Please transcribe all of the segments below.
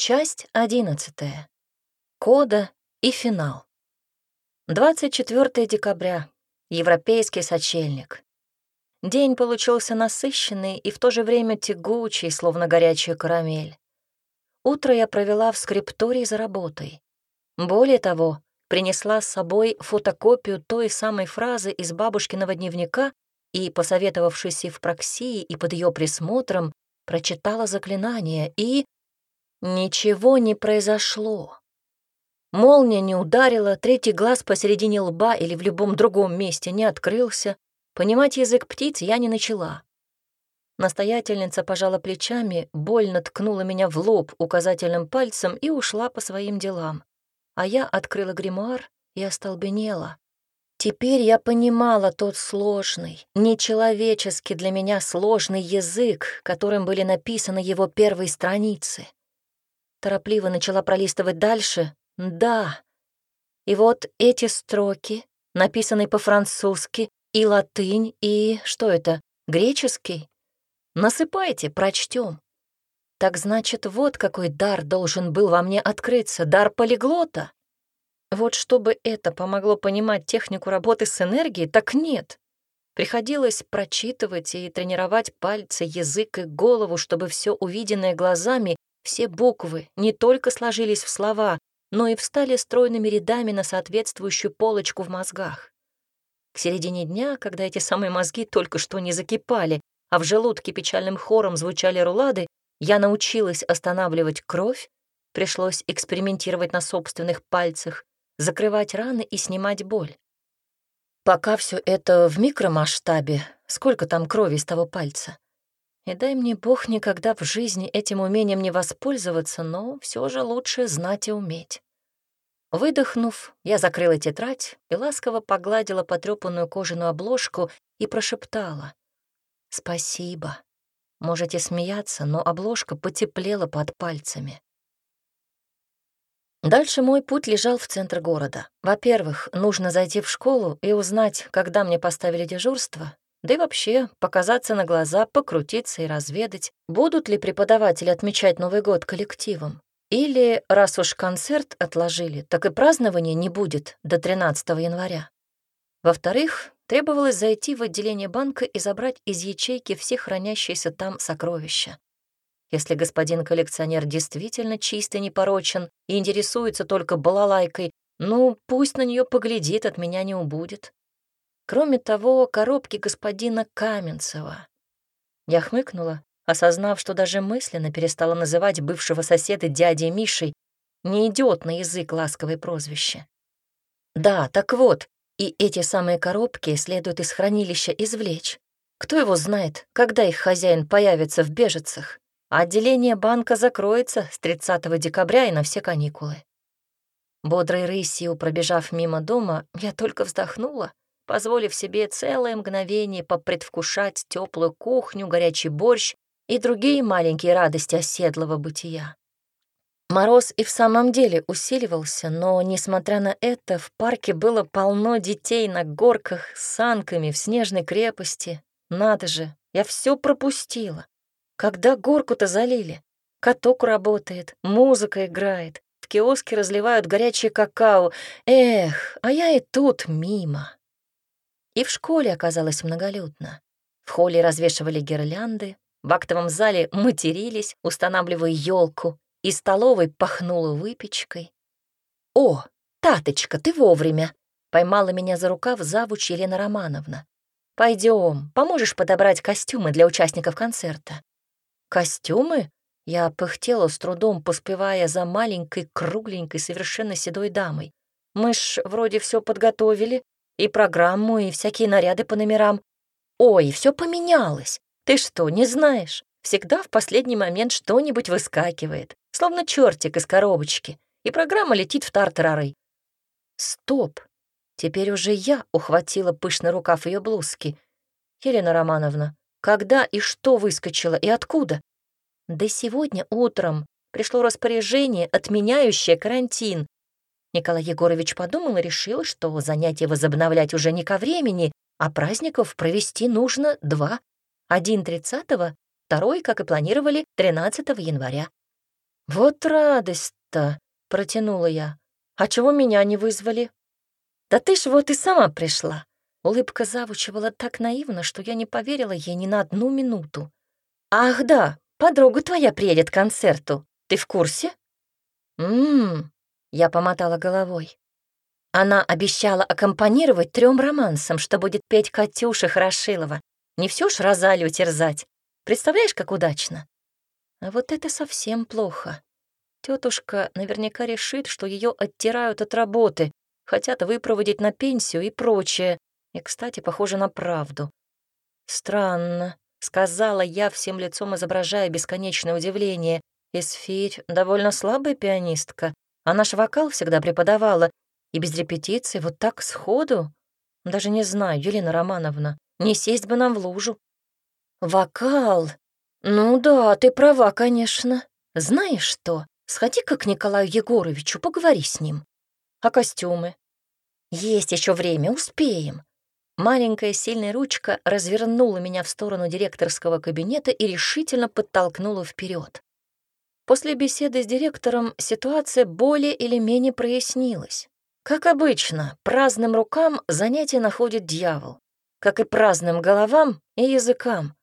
Часть 11. Кода и финал. 24 декабря. Европейский сочельник. День получился насыщенный и в то же время тягучий, словно горячая карамель. Утро я провела в скриптории за работой. Более того, принесла с собой фотокопию той самой фразы из бабушкиного дневника и, посоветовавшись и в проксии, и под ее присмотром, прочитала заклинание и Ничего не произошло. Молния не ударила, третий глаз посередине лба или в любом другом месте не открылся. Понимать язык птиц я не начала. Настоятельница пожала плечами, больно ткнула меня в лоб указательным пальцем и ушла по своим делам. А я открыла гримуар и остолбенела. Теперь я понимала тот сложный, нечеловеческий для меня сложный язык, которым были написаны его первые страницы. Торопливо начала пролистывать дальше. Да. И вот эти строки, написанные по-французски, и латынь, и что это, греческий? Насыпайте, прочтем. Так значит, вот какой дар должен был во мне открыться, дар полиглота. Вот чтобы это помогло понимать технику работы с энергией, так нет. Приходилось прочитывать и тренировать пальцы, язык и голову, чтобы все увиденное глазами все буквы не только сложились в слова, но и встали стройными рядами на соответствующую полочку в мозгах. К середине дня, когда эти самые мозги только что не закипали, а в желудке печальным хором звучали рулады, я научилась останавливать кровь, пришлось экспериментировать на собственных пальцах, закрывать раны и снимать боль. Пока все это в микромасштабе, сколько там крови с того пальца. И дай мне Бог никогда в жизни этим умением не воспользоваться, но все же лучше знать и уметь. Выдохнув, я закрыла тетрадь и ласково погладила потрёпанную кожаную обложку и прошептала. «Спасибо. Можете смеяться, но обложка потеплела под пальцами». Дальше мой путь лежал в центр города. Во-первых, нужно зайти в школу и узнать, когда мне поставили дежурство, да и вообще, показаться на глаза, покрутиться и разведать, будут ли преподаватели отмечать Новый год коллективом. Или, раз уж концерт отложили, так и празднования не будет до 13 января. Во-вторых, требовалось зайти в отделение банка и забрать из ячейки все хранящиеся там сокровища. Если господин коллекционер действительно чист и непорочен и интересуется только балалайкой, ну, пусть на нее поглядит, от меня не убудет. Кроме того, коробки господина Каменцева. Я хмыкнула, осознав, что даже мысленно перестала называть бывшего соседа дядей Мишей, не идет на язык ласковое прозвище. Да, так вот, и эти самые коробки следует из хранилища извлечь. Кто его знает, когда их хозяин появится в бежицах, отделение банка закроется с 30 декабря и на все каникулы. Бодрой рысью, пробежав мимо дома, я только вздохнула, позволив себе целое мгновение попредвкушать теплую кухню, горячий борщ и другие маленькие радости оседлого бытия. Мороз и в самом деле усиливался, но, несмотря на это, в парке было полно детей на горках, с санками, в снежной крепости. Надо же, я все пропустила. Когда горку-то залили? Каток работает, музыка играет, в киоске разливают горячее какао. Эх, а я и тут мимо. И в школе оказалось многолюдно. В холле развешивали гирлянды, в актовом зале матерились, устанавливая елку, и столовой пахнуло выпечкой. «О, Таточка, ты вовремя!» — поймала меня за рукав завуч Елена Романовна. «Пойдем, поможешь подобрать костюмы для участников концерта». «Костюмы?» — я пыхтела с трудом, поспевая за маленькой, кругленькой, совершенно седой дамой. «Мы ж вроде все подготовили, и программу, и всякие наряды по номерам. Ой, все поменялось. Ты что, не знаешь? Всегда в последний момент что-нибудь выскакивает, словно чертик из коробочки, и программа летит в тартарары. Стоп! Теперь уже я ухватила пышный рукав ее блузки. Елена Романовна, когда и что выскочило, и откуда? Да сегодня утром пришло распоряжение, отменяющее карантин, Николай Егорович подумал и решил, что занятия возобновлять уже не ко времени, а праздников провести нужно два. Один 30-го, второй, как и планировали, 13 января. «Вот радость-то!» — протянула я. «А чего меня не вызвали?» «Да ты ж вот и сама пришла!» Улыбка завуча была так наивна, что я не поверила ей ни на одну минуту. «Ах да, подруга твоя приедет к концерту. Ты в курсе?» «Ммм, я помотала головой. Она обещала аккомпанировать трем романсам, что будет петь Катюша Хорошилова. Не все ж Розалию терзать. Представляешь, как удачно? А вот это совсем плохо. Тетушка наверняка решит, что ее оттирают от работы, хотят выпроводить на пенсию и прочее. И, кстати, похоже на правду. Странно, сказала я всем лицом, изображая бесконечное удивление. Эсфирь довольно слабая пианистка, а наш вокал всегда преподавала, и без репетиции вот так сходу? Даже не знаю, Елена Романовна, не сесть бы нам в лужу. Вокал? Ну да, ты права, конечно. Знаешь что, сходи-ка к Николаю Егоровичу, поговори с ним. А костюмы? Есть еще время, успеем. Маленькая сильная ручка развернула меня в сторону директорского кабинета и решительно подтолкнула вперед. После беседы с директором ситуация более или менее прояснилась. Как обычно, праздным рукам занятие находит дьявол, как и праздным головам и языкам.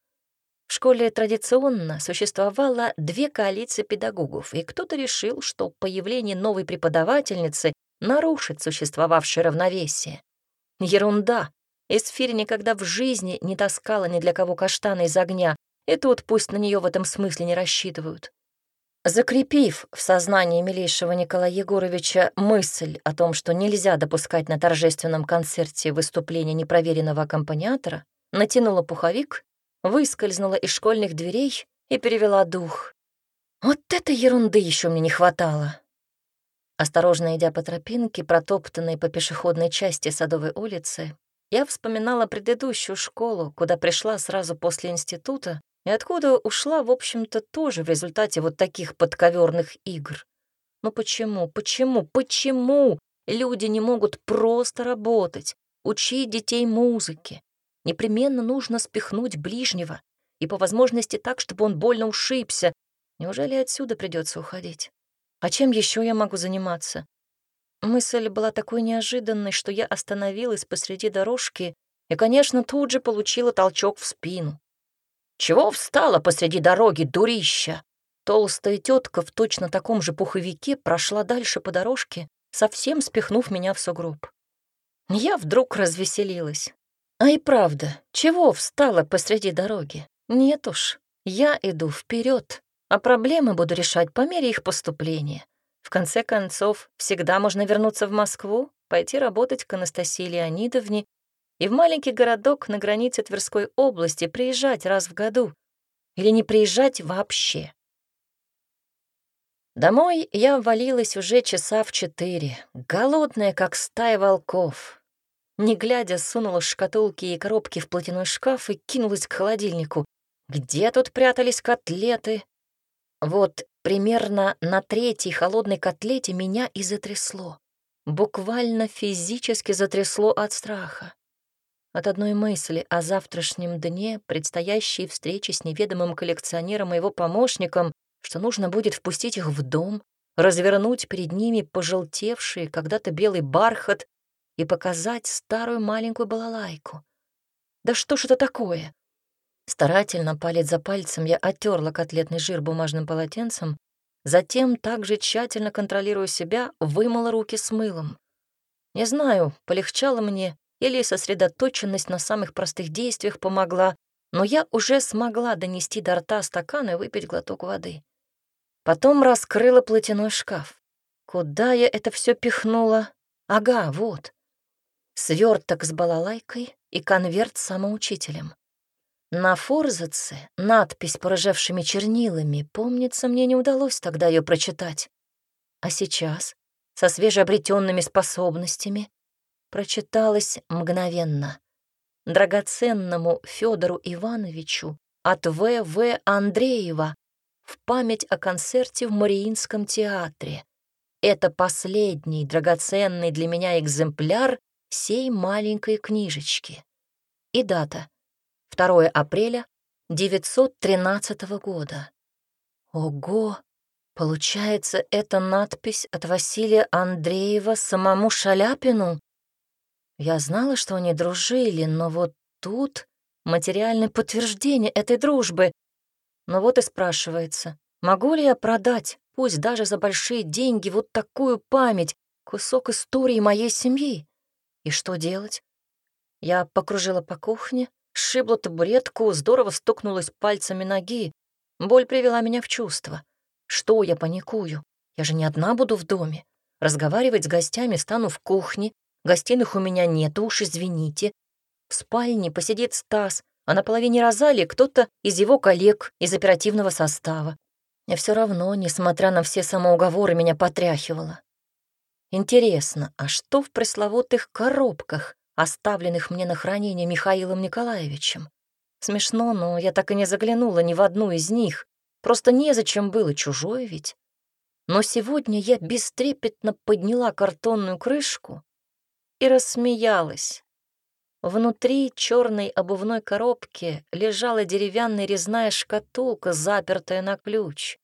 В школе традиционно существовало две коалиции педагогов, и кто-то решил, что появление новой преподавательницы нарушит существовавшее равновесие. Ерунда. Эсфирь никогда в жизни не таскала ни для кого каштана из огня, и тут пусть на нее в этом смысле не рассчитывают. Закрепив в сознании милейшего Николая Егоровича мысль о том, что нельзя допускать на торжественном концерте выступление непроверенного аккомпаниатора, натянула пуховик, выскользнула из школьных дверей и перевела дух. Вот этой ерунды еще мне не хватало. Осторожно идя по тропинке, протоптанной по пешеходной части Садовой улицы, я вспоминала предыдущую школу, куда пришла сразу после института, и откуда ушла, в общем-то, тоже в результате вот таких подковерных игр. Но почему, почему, почему люди не могут просто работать, учить детей музыке? Непременно нужно спихнуть ближнего, и по возможности так, чтобы он больно ушибся. Неужели отсюда придется уходить? А чем еще я могу заниматься? Мысль была такой неожиданной, что я остановилась посреди дорожки и, конечно, тут же получила толчок в спину. «Чего встала посреди дороги, дурища?» Толстая тетка в точно таком же пуховике прошла дальше по дорожке, совсем спихнув меня в сугроб. Я вдруг развеселилась. А и правда, чего встала посреди дороги? Нет уж, я иду вперед, а проблемы буду решать по мере их поступления. В конце концов, всегда можно вернуться в Москву, пойти работать к Анастасии Леонидовне и в маленький городок на границе Тверской области приезжать раз в году или не приезжать вообще. Домой я валилась уже часа в четыре, голодная, как стая волков. Не глядя, сунула шкатулки и коробки в платяной шкаф и кинулась к холодильнику. Где тут прятались котлеты? Вот примерно на третьей холодной котлете меня и затрясло. Буквально физически затрясло от страха. От одной мысли о завтрашнем дне, предстоящей встрече с неведомым коллекционером и его помощником, что нужно будет впустить их в дом, развернуть перед ними пожелтевший когда-то белый бархат и показать старую маленькую балалайку. Да что ж это такое? Старательно, палец за пальцем, я оттерла котлетный жир бумажным полотенцем, затем, также тщательно контролируя себя, вымыла руки с мылом. Не знаю, полегчало мне или сосредоточенность на самых простых действиях помогла, но я уже смогла донести до рта стакан и выпить глоток воды. Потом раскрыла платяной шкаф. Куда я это все пихнула? Ага, вот. Сверток с балалайкой и конверт с самоучителем. На форзаце надпись порыжевшими чернилами, помнится, мне не удалось тогда ее прочитать. А сейчас, со свежеобретенными способностями, прочиталось мгновенно. Драгоценному Федору Ивановичу от В.В. Андреева в память о концерте в Мариинском театре. Это последний драгоценный для меня экземпляр сей маленькой книжечки. И дата — 2 апреля 913 года. Ого! Получается, это надпись от Василия Андреева самому Шаляпину? Я знала, что они дружили, но вот тут материальное подтверждение этой дружбы. Но вот и спрашивается, могу ли я продать, пусть даже за большие деньги, вот такую память, кусок истории моей семьи? И что делать? Я покружила по кухне, шибла табуретку, здорово стукнулась пальцами ноги. Боль привела меня в чувство. Что я паникую? Я же не одна буду в доме. Разговаривать с гостями стану в кухне, Гостиных у меня нет, уж извините. В спальне посидит Стас, а на половине Розали кто-то из его коллег из оперативного состава. Я все равно, несмотря на все самоуговоры, меня потряхивало. Интересно, а что в пресловутых коробках, оставленных мне на хранение Михаилом Николаевичем? Смешно, но я так и не заглянула ни в одну из них. Просто незачем было, чужое ведь. Но сегодня я бестрепетно подняла картонную крышку и рассмеялась. Внутри черной обувной коробки лежала деревянная резная шкатулка, запертая на ключ,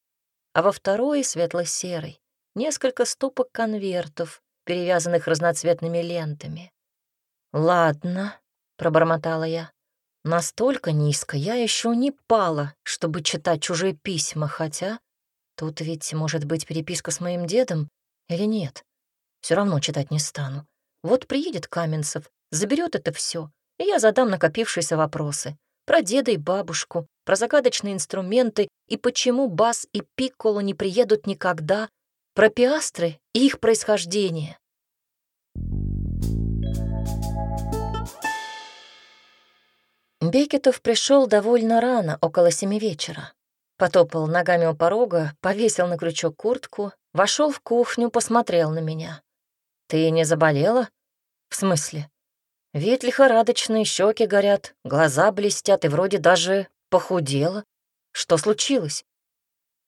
а во второй, светло-серой, несколько ступок конвертов, перевязанных разноцветными лентами. «Ладно», — пробормотала я, — «настолько низко я еще не пала, чтобы читать чужие письма, хотя тут ведь может быть переписка с моим дедом или нет. Все равно читать не стану. Вот приедет Каменцев, заберет это все, и я задам накопившиеся вопросы. Про деда и бабушку, про загадочные инструменты и почему Бас и Пикколо не приедут никогда, про пиастры и их происхождение. Бекетов пришел довольно рано, около семи вечера. Потопал ногами у порога, повесил на крючок куртку, вошел в кухню, посмотрел на меня. «Ты не заболела?» «В смысле?» Вид лихорадочные щеки горят, глаза блестят и вроде даже похудела. Что случилось?»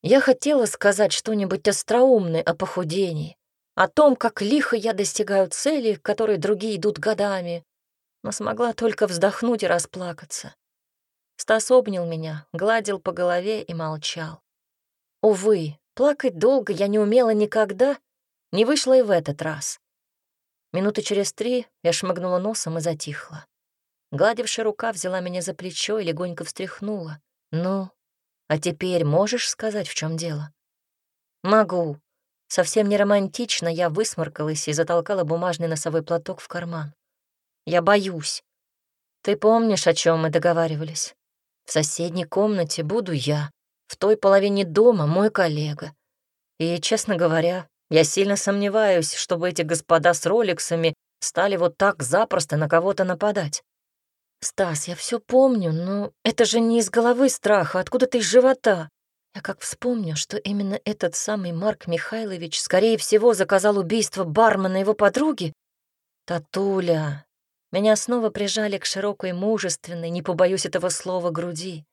Я хотела сказать что-нибудь остроумное о похудении, о том, как лихо я достигаю цели, к которой другие идут годами, но смогла только вздохнуть и расплакаться. Стас обнял меня, гладил по голове и молчал. Увы, плакать долго я не умела никогда, не вышла и в этот раз. Минуты через три я шмыгнула носом и затихла. Гладившая рука взяла меня за плечо и легонько встряхнула. «Ну, а теперь можешь сказать, в чем дело?» «Могу». Совсем не романтично я высморкалась и затолкала бумажный носовой платок в карман. «Я боюсь. Ты помнишь, о чем мы договаривались? В соседней комнате буду я, в той половине дома мой коллега. И, честно говоря, я сильно сомневаюсь, чтобы эти господа с роликсами стали вот так запросто на кого-то нападать. «Стас, я все помню, но это же не из головы страха, откуда-то из живота», я как вспомню, что именно этот самый Марк Михайлович, скорее всего, заказал убийство бармена его подруги. Татуля. Меня снова прижали к широкой, мужественной, не побоюсь этого слова, груди.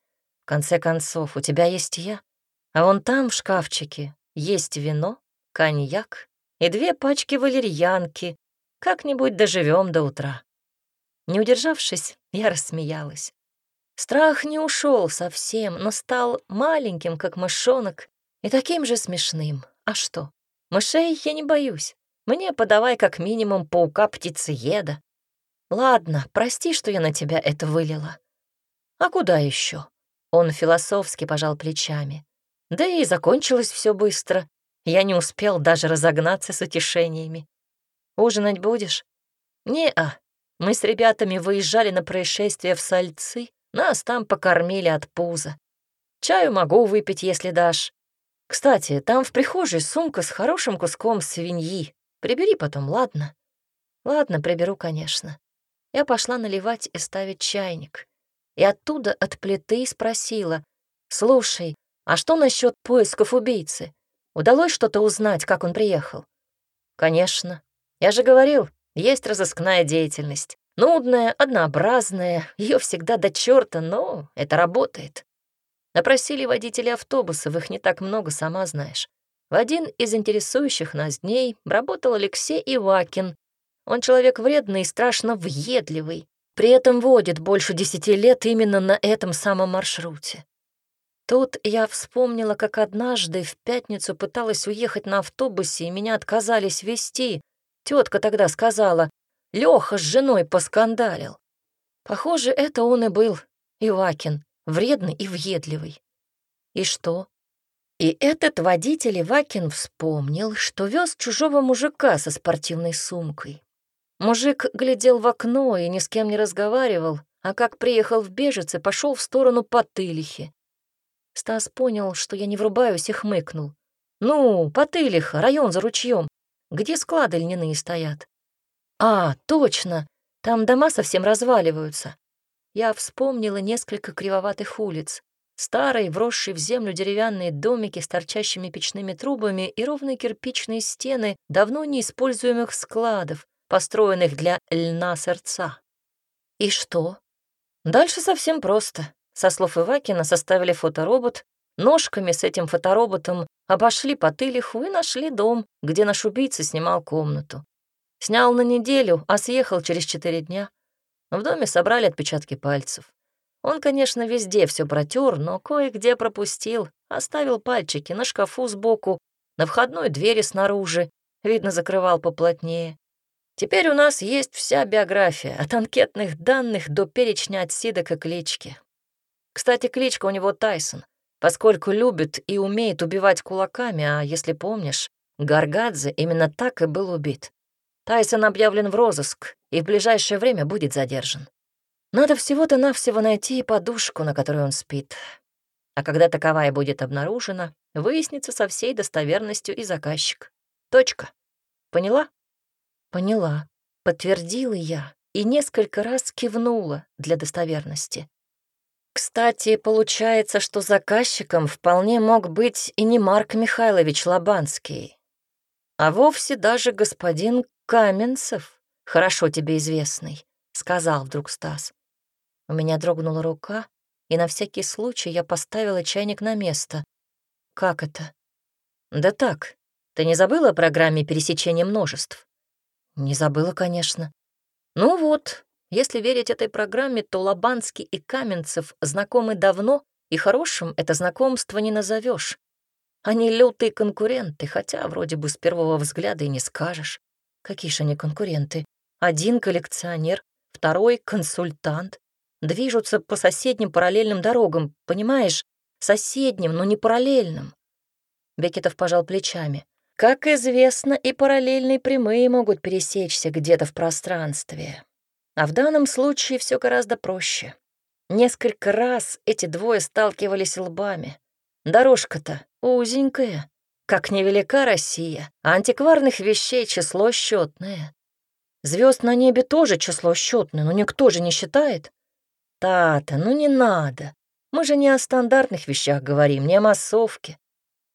В конце концов, у тебя есть я. А вон там, в шкафчике, есть вино, коньяк и две пачки валерьянки. Как-нибудь доживем до утра. Не удержавшись, я рассмеялась. Страх не ушел совсем, но стал маленьким, как мышонок, и таким же смешным. А что? Мышей я не боюсь. Мне подавай как минимум паука-птицееда. Ладно, прости, что я на тебя это вылила. А куда еще? Он философски пожал плечами. Да и закончилось все быстро. Я не успел даже разогнаться с утешениями. «Ужинать будешь?» «Не-а. Мы с ребятами выезжали на происшествие в Сальцы. Нас там покормили от пуза. Чаю могу выпить, если дашь. Кстати, там в прихожей сумка с хорошим куском свиньи. Прибери потом, ладно?» «Ладно, приберу, конечно». Я пошла наливать и ставить чайник. И оттуда от плиты спросила. «Слушай, а что насчет поисков убийцы?» Удалось что-то узнать, как он приехал? Конечно. Я же говорил, есть разыскная деятельность. Нудная, однообразная, ее всегда до черта, но это работает. Напросили водителей автобусов, их не так много, сама знаешь. В один из интересующих нас дней работал Алексей Ивакин. Он человек вредный и страшно въедливый, при этом водит больше десяти лет именно на этом самом маршруте. Тут я вспомнила, как однажды в пятницу пыталась уехать на автобусе, и меня отказались вести. Тетка тогда сказала, Леха с женой поскандалил. Похоже, это он и был, Ивакин, вредный и въедливый. И что? И этот водитель Ивакин вспомнил, что вез чужого мужика со спортивной сумкой. Мужик глядел в окно и ни с кем не разговаривал, а как приехал в Бежице, пошел в сторону Потылихи. Стас понял, что я не врубаюсь, и хмыкнул. «Ну, Потылиха, район за ручьем. Где склады льняные стоят?» «А, точно! Там дома совсем разваливаются». Я вспомнила несколько кривоватых улиц. Старые, вросшие в землю деревянные домики с торчащими печными трубами и ровные кирпичные стены давно неиспользуемых складов, построенных для льна сердца. «И что?» «Дальше совсем просто со слов Ивакина, составили фоторобот, ножками с этим фотороботом обошли по тылиху и нашли дом, где наш убийца снимал комнату. Снял на неделю, а съехал через четыре дня. В доме собрали отпечатки пальцев. Он, конечно, везде все протер, но кое-где пропустил, оставил пальчики на шкафу сбоку, на входной двери снаружи, видно, закрывал поплотнее. Теперь у нас есть вся биография, от анкетных данных до перечня отсидок и клички. Кстати, кличка у него Тайсон, поскольку любит и умеет убивать кулаками, а если помнишь, Гаргадзе именно так и был убит. Тайсон объявлен в розыск и в ближайшее время будет задержан. Надо всего-то навсего найти подушку, на которой он спит. А когда таковая будет обнаружена, выяснится со всей достоверностью и заказчик. Точка. Поняла? Поняла. Подтвердила я и несколько раз кивнула для достоверности. Кстати, получается, что заказчиком вполне мог быть и не Марк Михайлович Лобанский, а вовсе даже господин Каменцев, хорошо тебе известный, — сказал вдруг Стас. У меня дрогнула рука, и на всякий случай я поставила чайник на место. Как это? Да так, ты не забыла о программе пересечения множеств? Не забыла, конечно. Ну вот, если верить этой программе, то Лобанский и Каменцев знакомы давно, и хорошим это знакомство не назовешь. Они лютые конкуренты, хотя вроде бы с первого взгляда и не скажешь. Какие же они конкуренты? Один коллекционер, второй консультант. Движутся по соседним параллельным дорогам, понимаешь? Соседним, но не параллельным. Бекетов пожал плечами. Как известно, и параллельные прямые могут пересечься где-то в пространстве. А в данном случае все гораздо проще. Несколько раз эти двое сталкивались лбами. Дорожка-то узенькая. Как невелика Россия, а антикварных вещей число счетное. Звезд на небе тоже число счетное, но никто же не считает. Тата, ну не надо. Мы же не о стандартных вещах говорим, не о массовке.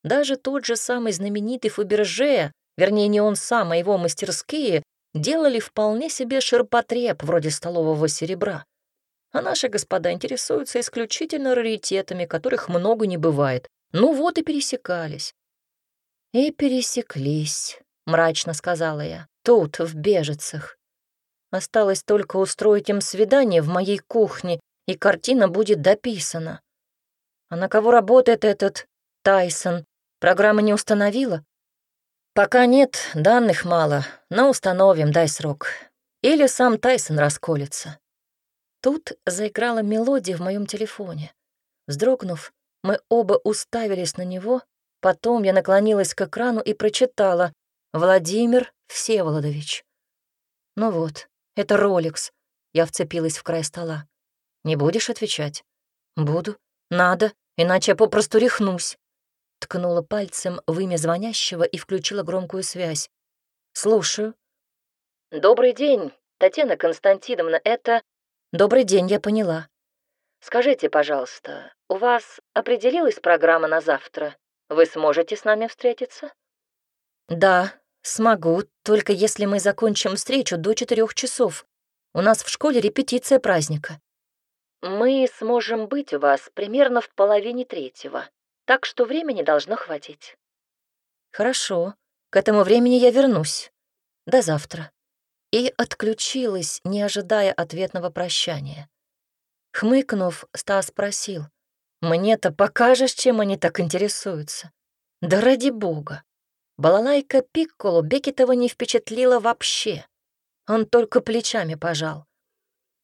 Даже тот же самый знаменитый Фаберже, вернее, не он сам, а его мастерские, делали вполне себе ширпотреб вроде столового серебра. А наши господа интересуются исключительно раритетами, которых много не бывает. Ну вот и пересекались. «И пересеклись», — мрачно сказала я, — «тут, в бежицах. Осталось только устроить им свидание в моей кухне, и картина будет дописана. А на кого работает этот Тайсон? Программа не установила? «Пока нет, данных мало, но установим, дай срок. Или сам Тайсон расколется». Тут заиграла мелодия в моем телефоне. Вздрогнув, мы оба уставились на него, потом я наклонилась к экрану и прочитала «Владимир Всеволодович». «Ну вот, это Ролекс», — я вцепилась в край стола. «Не будешь отвечать?» «Буду. Надо, иначе я попросту рехнусь». Ткнула пальцем в имя звонящего и включила громкую связь. «Слушаю». «Добрый день, Татьяна Константиновна, это...» «Добрый день, я поняла». «Скажите, пожалуйста, у вас определилась программа на завтра? Вы сможете с нами встретиться?» «Да, смогу, только если мы закончим встречу до четырех часов. У нас в школе репетиция праздника». «Мы сможем быть у вас примерно в половине третьего», так что времени должно хватить. Хорошо, к этому времени я вернусь. До завтра. И отключилась, не ожидая ответного прощания. Хмыкнув, Стас спросил, «Мне-то покажешь, чем они так интересуются?» «Да ради бога!» Балалайка Пикколу Бекетова не впечатлила вообще. Он только плечами пожал.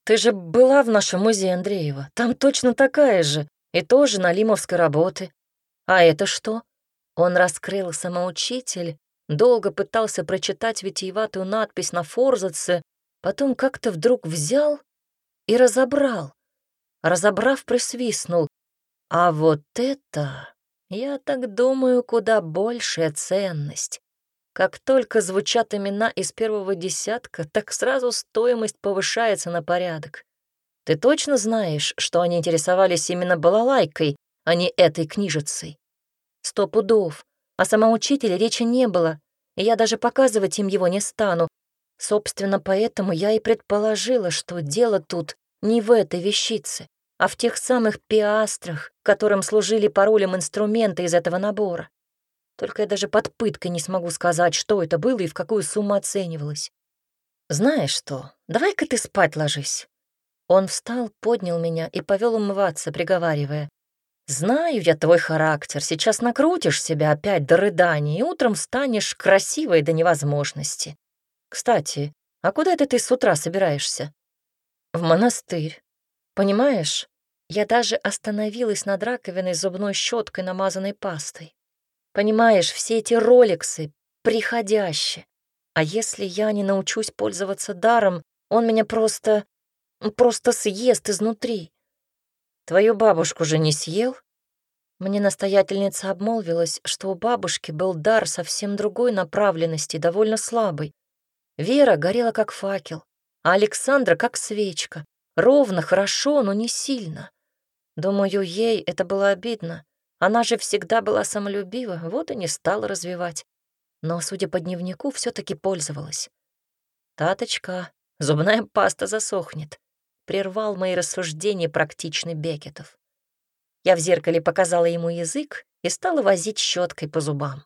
«Ты же была в нашем музее Андреева. Там точно такая же. И тоже на Лимовской работы. А это что? Он раскрыл самоучитель, долго пытался прочитать витиеватую надпись на форзаце, потом как-то вдруг взял и разобрал. Разобрав, присвистнул. А вот это, я так думаю, куда большая ценность. Как только звучат имена из первого десятка, так сразу стоимость повышается на порядок. Ты точно знаешь, что они интересовались именно балалайкой, а не этой книжицей. Сто пудов. О самом учителе речи не было, и я даже показывать им его не стану. Собственно, поэтому я и предположила, что дело тут не в этой вещице, а в тех самых пиастрах, которым служили паролем инструменты из этого набора. Только я даже под пыткой не смогу сказать, что это было и в какую сумму оценивалось. «Знаешь что, давай-ка ты спать ложись». Он встал, поднял меня и повел умываться, приговаривая. Знаю я твой характер, сейчас накрутишь себя опять до рыданий, и утром станешь красивой до невозможности. Кстати, а куда это ты с утра собираешься? В монастырь. Понимаешь, я даже остановилась над раковиной с зубной щеткой, намазанной пастой. Понимаешь, все эти роликсы приходящие. А если я не научусь пользоваться даром, он меня просто... просто съест изнутри. Твою бабушку же не съел?» Мне настоятельница обмолвилась, что у бабушки был дар совсем другой направленности, довольно слабый. Вера горела как факел, а Александра как свечка. Ровно, хорошо, но не сильно. Думаю, ей это было обидно. Она же всегда была самолюбива, вот и не стала развивать. Но, судя по дневнику, все таки пользовалась. «Таточка, зубная паста засохнет прервал мои рассуждения практичный Бекетов. Я в зеркале показала ему язык и стала возить щеткой по зубам.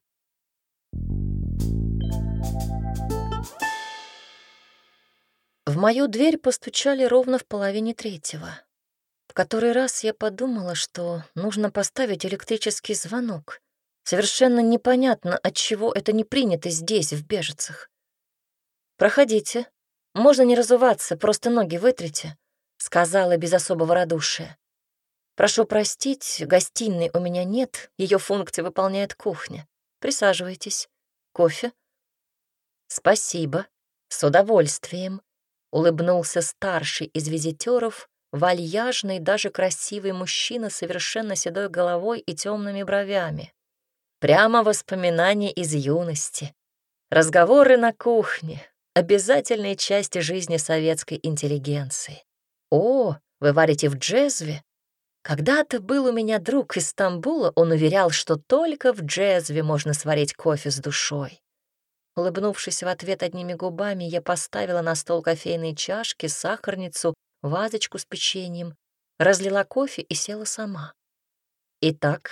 В мою дверь постучали ровно в половине третьего. В который раз я подумала, что нужно поставить электрический звонок. Совершенно непонятно, от чего это не принято здесь, в Бежицах. «Проходите. Можно не разуваться, просто ноги вытрите», — сказала без особого радушия. «Прошу простить, гостиной у меня нет, ее функции выполняет кухня. Присаживайтесь. Кофе?» «Спасибо. С удовольствием», — улыбнулся старший из визитеров, вальяжный, даже красивый мужчина с совершенно седой головой и темными бровями. Прямо воспоминания из юности. Разговоры на кухне — обязательной части жизни советской интеллигенции. «О, вы варите в джезве?» Когда-то был у меня друг из Стамбула, он уверял, что только в джезве можно сварить кофе с душой. Улыбнувшись в ответ одними губами, я поставила на стол кофейные чашки, сахарницу, вазочку с печеньем, разлила кофе и села сама. Итак,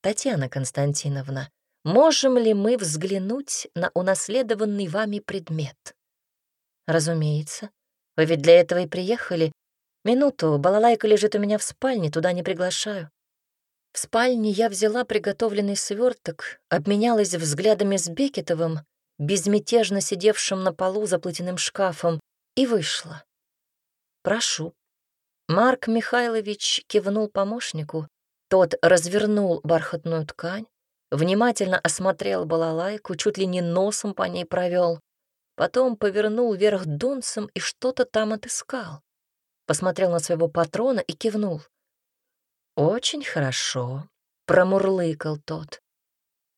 Татьяна Константиновна, можем ли мы взглянуть на унаследованный вами предмет? Разумеется. Вы ведь для этого и приехали, Минуту, балалайка лежит у меня в спальне, туда не приглашаю. В спальне я взяла приготовленный сверток, обменялась взглядами с Бекетовым, безмятежно сидевшим на полу за платяным шкафом, и вышла. «Прошу». Марк Михайлович кивнул помощнику. Тот развернул бархатную ткань, внимательно осмотрел балалайку, чуть ли не носом по ней провел. Потом повернул вверх донцем и что-то там отыскал посмотрел на своего патрона и кивнул. «Очень хорошо», — промурлыкал тот.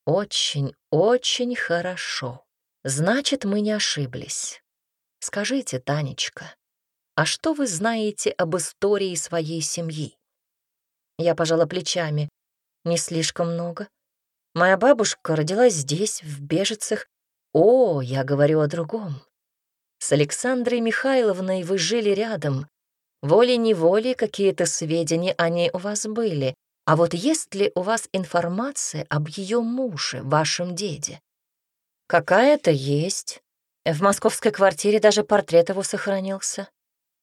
«Очень, очень хорошо. Значит, мы не ошиблись. Скажите, Танечка, а что вы знаете об истории своей семьи?» Я пожала плечами. «Не слишком много. Моя бабушка родилась здесь, в Бежицах. О, я говорю о другом. С Александрой Михайловной вы жили рядом, Волей-неволей какие-то сведения о ней у вас были. А вот есть ли у вас информация об ее муже, вашем деде? Какая-то есть. В московской квартире даже портрет его сохранился.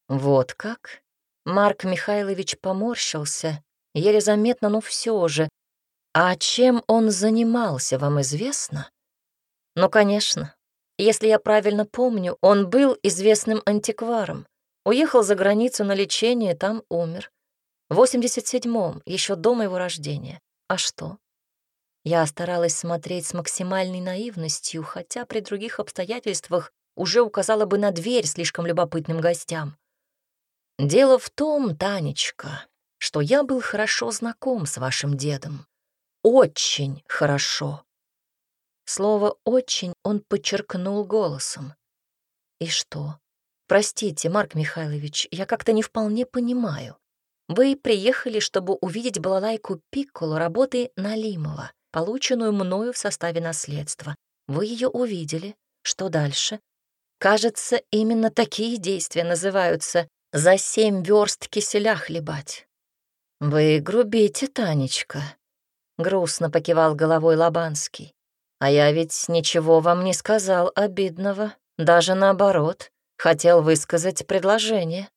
Вот как? Марк Михайлович поморщился, еле заметно, но все же. А чем он занимался, вам известно? Ну, конечно. Если я правильно помню, он был известным антикваром. Уехал за границу на лечение, там умер. В 87-м, еще до моего рождения. А что? Я старалась смотреть с максимальной наивностью, хотя при других обстоятельствах уже указала бы на дверь слишком любопытным гостям. Дело в том, Танечка, что я был хорошо знаком с вашим дедом. Очень хорошо. Слово «очень» он подчеркнул голосом. И что? «Простите, Марк Михайлович, я как-то не вполне понимаю. Вы приехали, чтобы увидеть балалайку Пикколо работы Налимова, полученную мною в составе наследства. Вы ее увидели. Что дальше? Кажется, именно такие действия называются «за семь верст киселя хлебать». «Вы грубите, Танечка», — грустно покивал головой Лобанский. «А я ведь ничего вам не сказал обидного, даже наоборот. Хотел высказать предложение.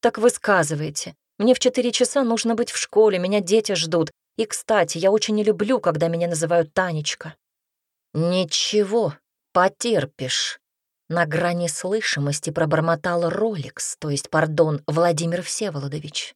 Так высказывайте. Мне в четыре часа нужно быть в школе, меня дети ждут. И, кстати, я очень не люблю, когда меня называют Танечка. Ничего, потерпишь. На грани слышимости пробормотал Роликс, то есть, пардон, Владимир Всеволодович.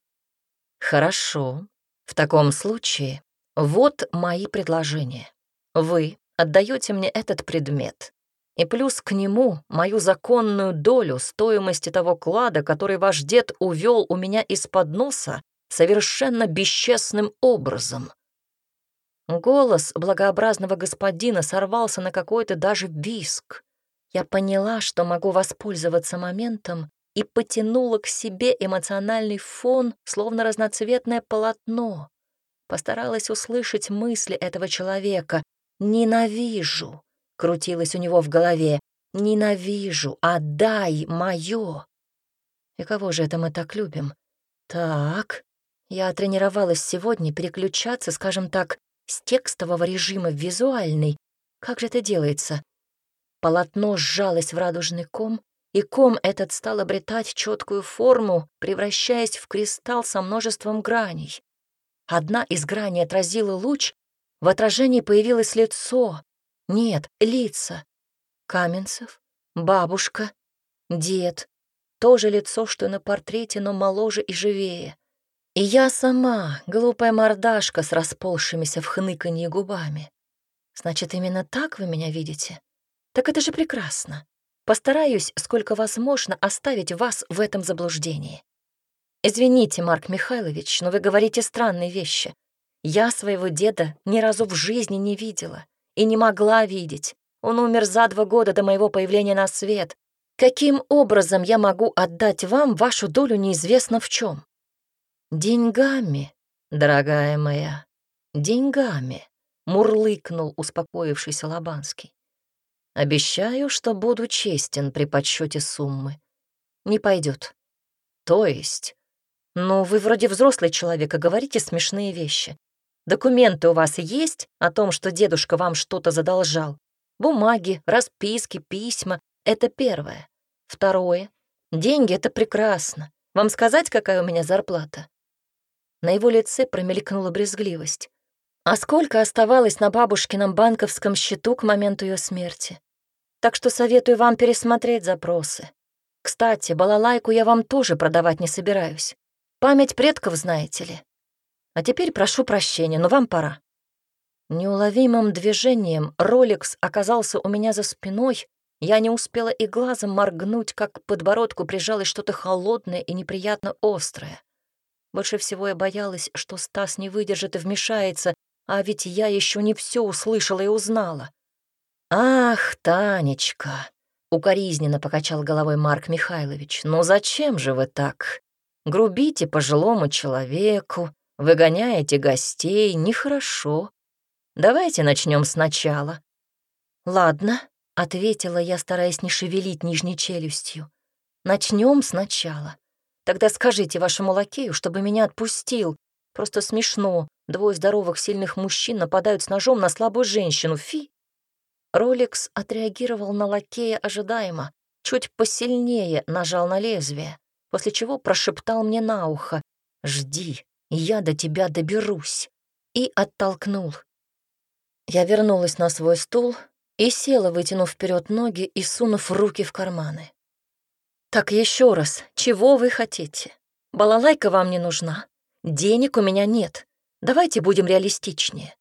Хорошо. В таком случае вот мои предложения. Вы отдаете мне этот предмет и плюс к нему мою законную долю стоимости того клада, который ваш дед увел у меня из-под носа совершенно бесчестным образом. Голос благообразного господина сорвался на какой-то даже виск. Я поняла, что могу воспользоваться моментом, и потянула к себе эмоциональный фон, словно разноцветное полотно. Постаралась услышать мысли этого человека. «Ненавижу! крутилось у него в голове. «Ненавижу! Отдай моё!» И кого же это мы так любим? Так, я тренировалась сегодня переключаться, скажем так, с текстового режима в визуальный. Как же это делается? Полотно сжалось в радужный ком, и ком этот стал обретать четкую форму, превращаясь в кристалл со множеством граней. Одна из граней отразила луч, в отражении появилось лицо, нет, лица. Каменцев, бабушка, дед. тоже лицо, что на портрете, но моложе и живее. И я сама, глупая мордашка с расползшимися в хныканье губами. Значит, именно так вы меня видите? Так это же прекрасно. Постараюсь, сколько возможно, оставить вас в этом заблуждении. Извините, Марк Михайлович, но вы говорите странные вещи. Я своего деда ни разу в жизни не видела и не могла видеть. Он умер за два года до моего появления на свет. Каким образом я могу отдать вам вашу долю неизвестно в чем? Деньгами, дорогая моя, деньгами, мурлыкнул успокоившийся Лобанский. Обещаю, что буду честен при подсчете суммы. Не пойдет. То есть? Ну, вы вроде взрослый человек, а говорите смешные вещи. Документы у вас есть о том, что дедушка вам что-то задолжал? Бумаги, расписки, письма — это первое. Второе. Деньги — это прекрасно. Вам сказать, какая у меня зарплата?» На его лице промелькнула брезгливость. А сколько оставалось на бабушкином банковском счету к моменту ее смерти? Так что советую вам пересмотреть запросы. Кстати, балалайку я вам тоже продавать не собираюсь. Память предков, знаете ли. А теперь прошу прощения, но вам пора». Неуловимым движением Роликс оказался у меня за спиной. Я не успела и глазом моргнуть, как к подбородку прижалось что-то холодное и неприятно острое. Больше всего я боялась, что Стас не выдержит и вмешается, а ведь я еще не все услышала и узнала. «Ах, Танечка!» — укоризненно покачал головой Марк Михайлович. Но зачем же вы так? Грубите пожилому человеку, Выгоняете гостей нехорошо. Давайте начнем сначала». «Ладно», — ответила я, стараясь не шевелить нижней челюстью. Начнем сначала. Тогда скажите вашему лакею, чтобы меня отпустил. Просто смешно. Двое здоровых, сильных мужчин нападают с ножом на слабую женщину. Фи!» Роликс отреагировал на лакея ожидаемо. Чуть посильнее нажал на лезвие, после чего прошептал мне на ухо. «Жди». Я до тебя доберусь!» и оттолкнул. Я вернулась на свой стул и села, вытянув вперед ноги и сунув руки в карманы. «Так еще раз, чего вы хотите? Балалайка вам не нужна. Денег у меня нет. Давайте будем реалистичнее».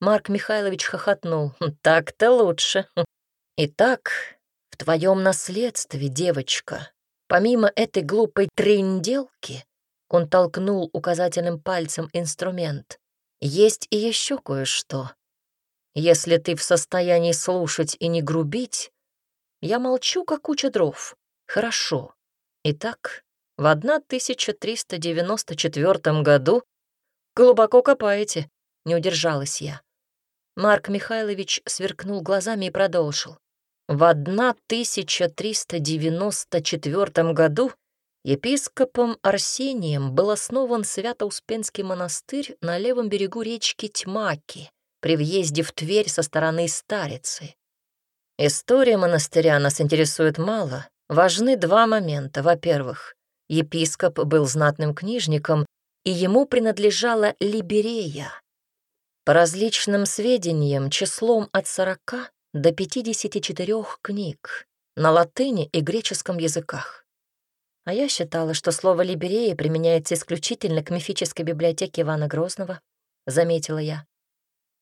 Марк Михайлович хохотнул. «Хм, «Так-то лучше. «Хм, Итак, в твоем наследстве, девочка, помимо этой глупой тренделки, он толкнул указательным пальцем инструмент. «Есть и еще кое-что. Если ты в состоянии слушать и не грубить, я молчу, как куча дров. Хорошо. Итак, в 1394 году глубоко копаете», — не удержалась я. Марк Михайлович сверкнул глазами и продолжил. В 1394 году Епископом Арсением был основан Свято-Успенский монастырь на левом берегу речки Тьмаки при въезде в Тверь со стороны Старицы. История монастыря нас интересует мало. Важны два момента. Во-первых, епископ был знатным книжником, и ему принадлежала Либерея. По различным сведениям, числом от 40 до 54 книг на латыни и греческом языках. А я считала, что слово «либерея» применяется исключительно к мифической библиотеке Ивана Грозного, — заметила я.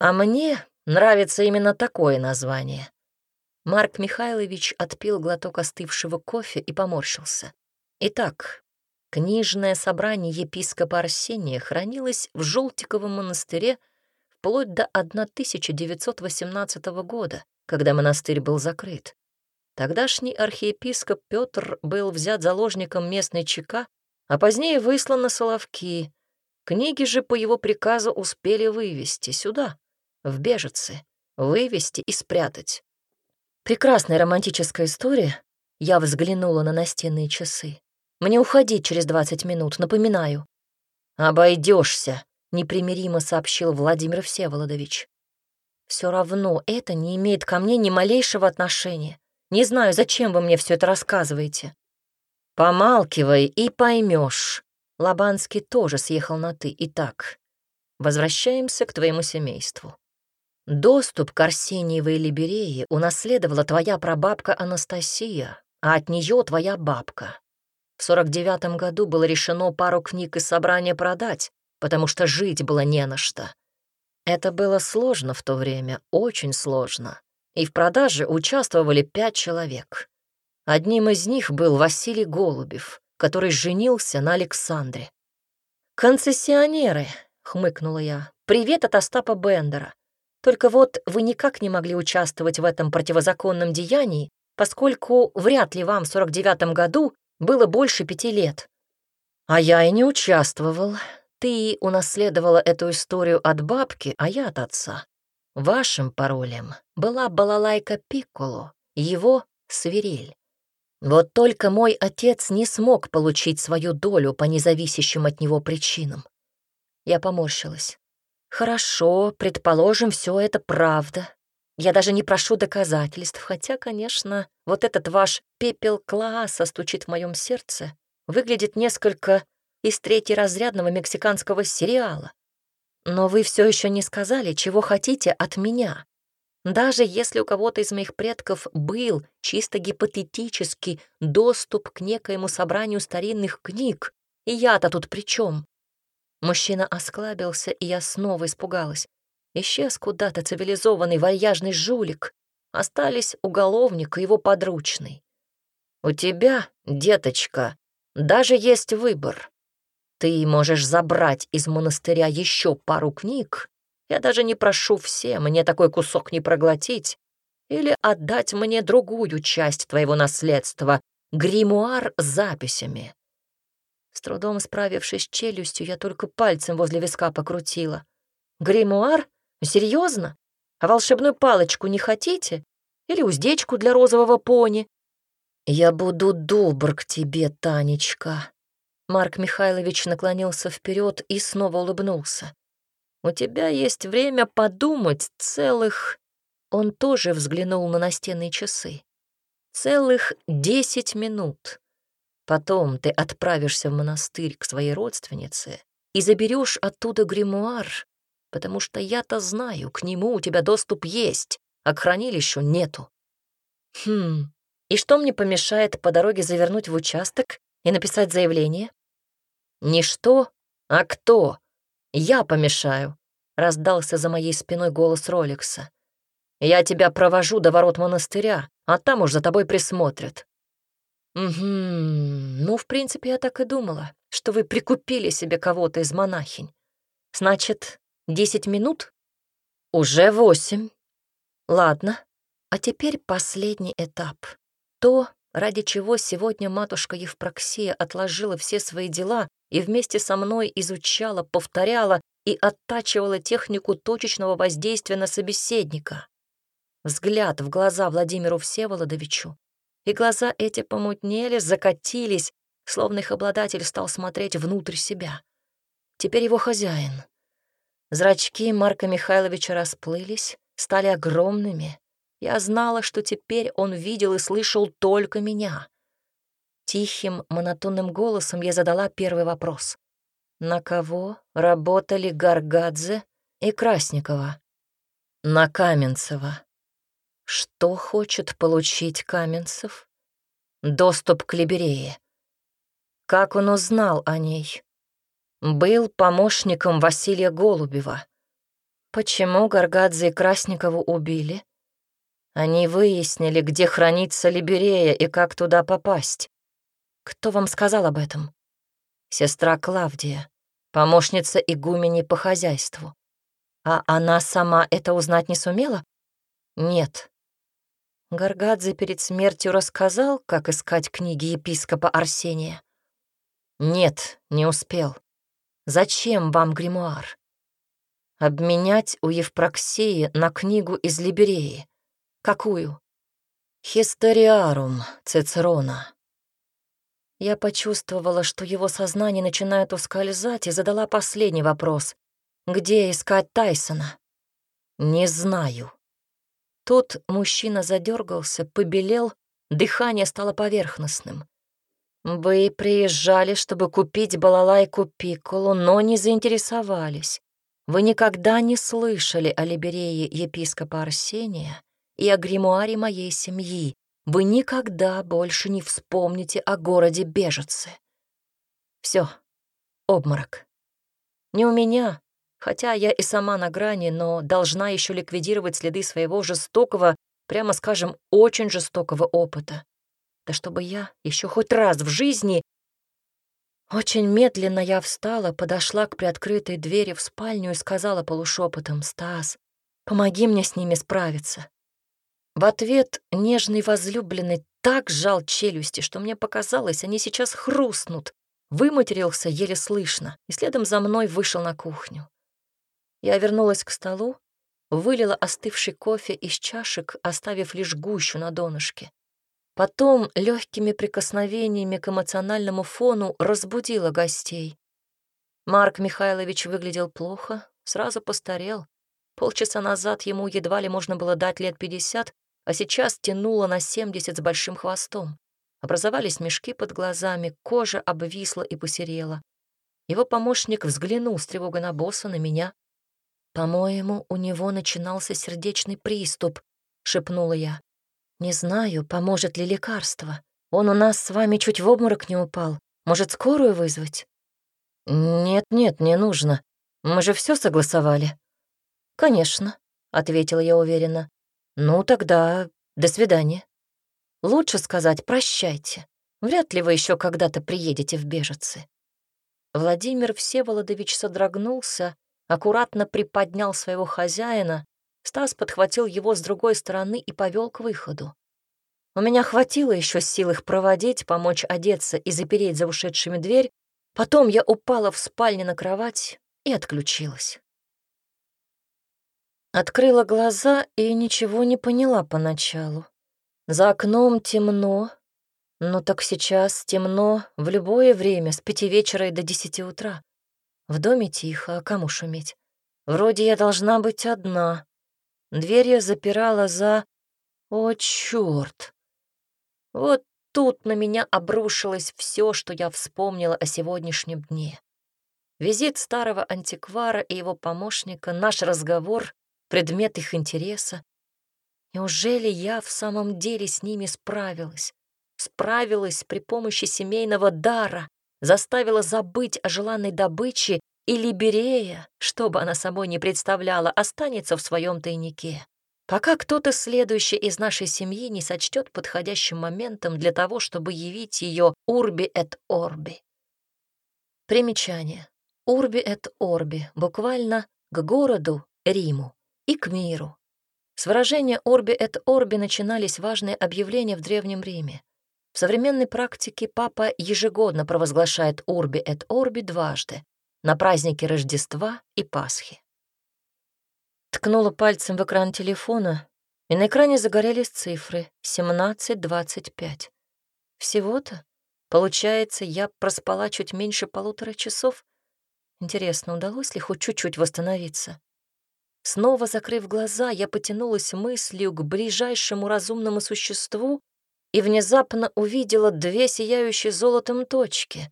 А мне нравится именно такое название. Марк Михайлович отпил глоток остывшего кофе и поморщился. Итак, книжное собрание епископа Арсения хранилось в Желтиковом монастыре вплоть до 1918 года, когда монастырь был закрыт. Тогдашний архиепископ Петр был взят заложником местной ЧК, а позднее выслан на Соловки. Книги же по его приказу успели вывести сюда, в Бежице, вывести и спрятать. Прекрасная романтическая история. Я взглянула на настенные часы. Мне уходить через 20 минут, напоминаю. Обойдешься, непримиримо сообщил Владимир Всеволодович. Все равно это не имеет ко мне ни малейшего отношения. Не знаю, зачем вы мне все это рассказываете». «Помалкивай и поймешь. Лобанский тоже съехал на «ты». Итак, возвращаемся к твоему семейству. Доступ к Арсеньевой Либерее унаследовала твоя прабабка Анастасия, а от нее твоя бабка. В 49 году было решено пару книг из собрания продать, потому что жить было не на что. Это было сложно в то время, очень сложно и в продаже участвовали пять человек. Одним из них был Василий Голубев, который женился на Александре. «Концессионеры», — хмыкнула я, — «привет от Остапа Бендера. Только вот вы никак не могли участвовать в этом противозаконном деянии, поскольку вряд ли вам в 49-м году было больше пяти лет». «А я и не участвовал. Ты унаследовала эту историю от бабки, а я от отца. Вашим паролем была балалайка Пикколо, его — свирель. Вот только мой отец не смог получить свою долю по независящим от него причинам. Я поморщилась. Хорошо, предположим, все это правда. Я даже не прошу доказательств, хотя, конечно, вот этот ваш пепел класса стучит в моем сердце, выглядит несколько из третьеразрядного мексиканского сериала. Но вы все еще не сказали, чего хотите от меня. Даже если у кого-то из моих предков был, чисто гипотетически, доступ к некоему собранию старинных книг, и я-то тут при чем? Мужчина осклабился, и я снова испугалась. Исчез куда-то цивилизованный вальяжный жулик. Остались уголовник и его подручный. «У тебя, деточка, даже есть выбор. Ты можешь забрать из монастыря еще пару книг. Я даже не прошу все, мне такой кусок не проглотить. Или отдать мне другую часть твоего наследства, гримуар с записями. С трудом справившись с челюстью, я только пальцем возле виска покрутила. Гримуар? Серьезно? А волшебную палочку не хотите? Или уздечку для розового пони? Я буду добр к тебе, Танечка, Марк Михайлович наклонился вперед и снова улыбнулся. «У тебя есть время подумать целых...» Он тоже взглянул на настенные часы. «Целых десять минут. Потом ты отправишься в монастырь к своей родственнице и заберешь оттуда гримуар, потому что я-то знаю, к нему у тебя доступ есть, а к хранилищу нету». «Хм, и что мне помешает по дороге завернуть в участок и написать заявление? «Не что, а кто? Я помешаю», — раздался за моей спиной голос Роликса. «Я тебя провожу до ворот монастыря, а там уж за тобой присмотрят». «Угу, ну, в принципе, я так и думала, что вы прикупили себе кого-то из монахинь. Значит, десять минут?» «Уже восемь». «Ладно, а теперь последний этап. То, ради чего сегодня матушка Евпроксия отложила все свои дела и вместе со мной изучала, повторяла и оттачивала технику точечного воздействия на собеседника. Взгляд в глаза Владимиру Всеволодовичу. И глаза эти помутнели, закатились, словно их обладатель стал смотреть внутрь себя. Теперь его хозяин. Зрачки Марка Михайловича расплылись, стали огромными, я знала, что теперь он видел и слышал только меня. Тихим, монотонным голосом я задала первый вопрос. На кого работали Гаргадзе и Красникова? На Каменцева. Что хочет получить Каменцев? Доступ к Либерее. Как он узнал о ней? Был помощником Василия Голубева. Почему Гаргадзе и Красникову убили? Они выяснили, где хранится Либерея и как туда попасть. Кто вам сказал об этом? Сестра Клавдия, помощница игумени по хозяйству. А она сама это узнать не сумела? Нет. Гаргадзе перед смертью рассказал, как искать книги епископа Арсения. Нет, не успел. Зачем вам гримуар? Обменять у Евпроксии на книгу из Либереи. «Какую?» «Хистериарум Цицерона». Я почувствовала, что его сознание начинает ускользать, и задала последний вопрос. «Где искать Тайсона?» «Не знаю». Тут мужчина задергался, побелел, дыхание стало поверхностным. «Вы приезжали, чтобы купить балалайку Пикколу, но не заинтересовались. Вы никогда не слышали о либерее епископа Арсения и о гримуаре моей семьи. Вы никогда больше не вспомните о городе Бежице. Все, обморок. Не у меня, хотя я и сама на грани, но должна еще ликвидировать следы своего жестокого, прямо скажем, очень жестокого опыта. Да чтобы я еще хоть раз в жизни... Очень медленно я встала, подошла к приоткрытой двери в спальню и сказала полушепотом, «Стас, помоги мне с ними справиться. В ответ нежный возлюбленный так сжал челюсти, что мне показалось, они сейчас хрустнут. Выматерился еле слышно и следом за мной вышел на кухню. Я вернулась к столу, вылила остывший кофе из чашек, оставив лишь гущу на донышке. Потом легкими прикосновениями к эмоциональному фону разбудила гостей. Марк Михайлович выглядел плохо, сразу постарел. Полчаса назад ему едва ли можно было дать лет пятьдесят, а сейчас тянуло на 70 с большим хвостом. Образовались мешки под глазами, кожа обвисла и посерела. Его помощник взглянул с тревогой на босса, на меня. «По-моему, у него начинался сердечный приступ», — шепнула я. «Не знаю, поможет ли лекарство. Он у нас с вами чуть в обморок не упал. Может, скорую вызвать?» «Нет-нет, не нужно. Мы же все согласовали». «Конечно», — ответила я уверенно. «Ну тогда до свидания. Лучше сказать «прощайте». Вряд ли вы еще когда-то приедете в Бежицы». Владимир Всеволодович содрогнулся, аккуратно приподнял своего хозяина, Стас подхватил его с другой стороны и повел к выходу. У меня хватило еще сил их проводить, помочь одеться и запереть за ушедшими дверь. Потом я упала в спальне на кровать и отключилась. Открыла глаза и ничего не поняла поначалу. За окном темно, но так сейчас темно в любое время, с пяти вечера и до десяти утра. В доме тихо, а кому шуметь? Вроде я должна быть одна. Дверь я запирала за... О, чёрт! Вот тут на меня обрушилось все, что я вспомнила о сегодняшнем дне. Визит старого антиквара и его помощника, наш разговор предмет их интереса. Неужели я в самом деле с ними справилась? Справилась при помощи семейного дара, заставила забыть о желанной добыче, и Либерея, что бы она собой не представляла, останется в своем тайнике пока кто-то следующий из нашей семьи не сочтет подходящим моментом для того, чтобы явить ее «Урби эт Орби». Примечание. «Урби эт Орби» буквально «к городу Риму» и к миру. С выражения «орби эт орби» начинались важные объявления в Древнем Риме. В современной практике папа ежегодно провозглашает «орби эт орби» дважды — на празднике Рождества и Пасхи. Ткнула пальцем в экран телефона, и на экране загорелись цифры 17.25. Всего-то, получается, я проспала чуть меньше полутора часов. Интересно, удалось ли хоть чуть-чуть восстановиться? Снова закрыв глаза, я потянулась мыслью к ближайшему разумному существу и внезапно увидела две сияющие золотом точки.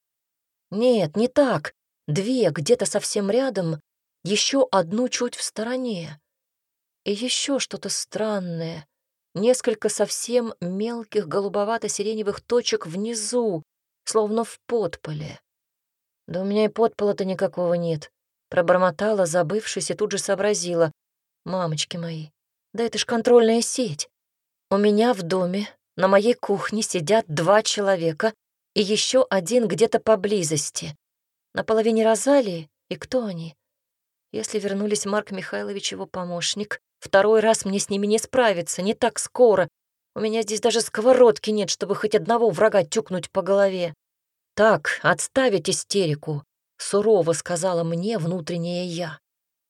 Нет, не так. Две где-то совсем рядом, еще одну чуть в стороне. И еще что-то странное. Несколько совсем мелких голубовато-сиреневых точек внизу, словно в подполе. Да у меня и подпола-то никакого нет. Пробормотала, забывшись, и тут же сообразила. «Мамочки мои, да это ж контрольная сеть. У меня в доме, на моей кухне сидят два человека и еще один где-то поблизости. На половине Розалии, и кто они? Если вернулись Марк Михайлович, его помощник, второй раз мне с ними не справиться, не так скоро. У меня здесь даже сковородки нет, чтобы хоть одного врага тюкнуть по голове. Так, отставить истерику сурово сказала мне внутренняя «я».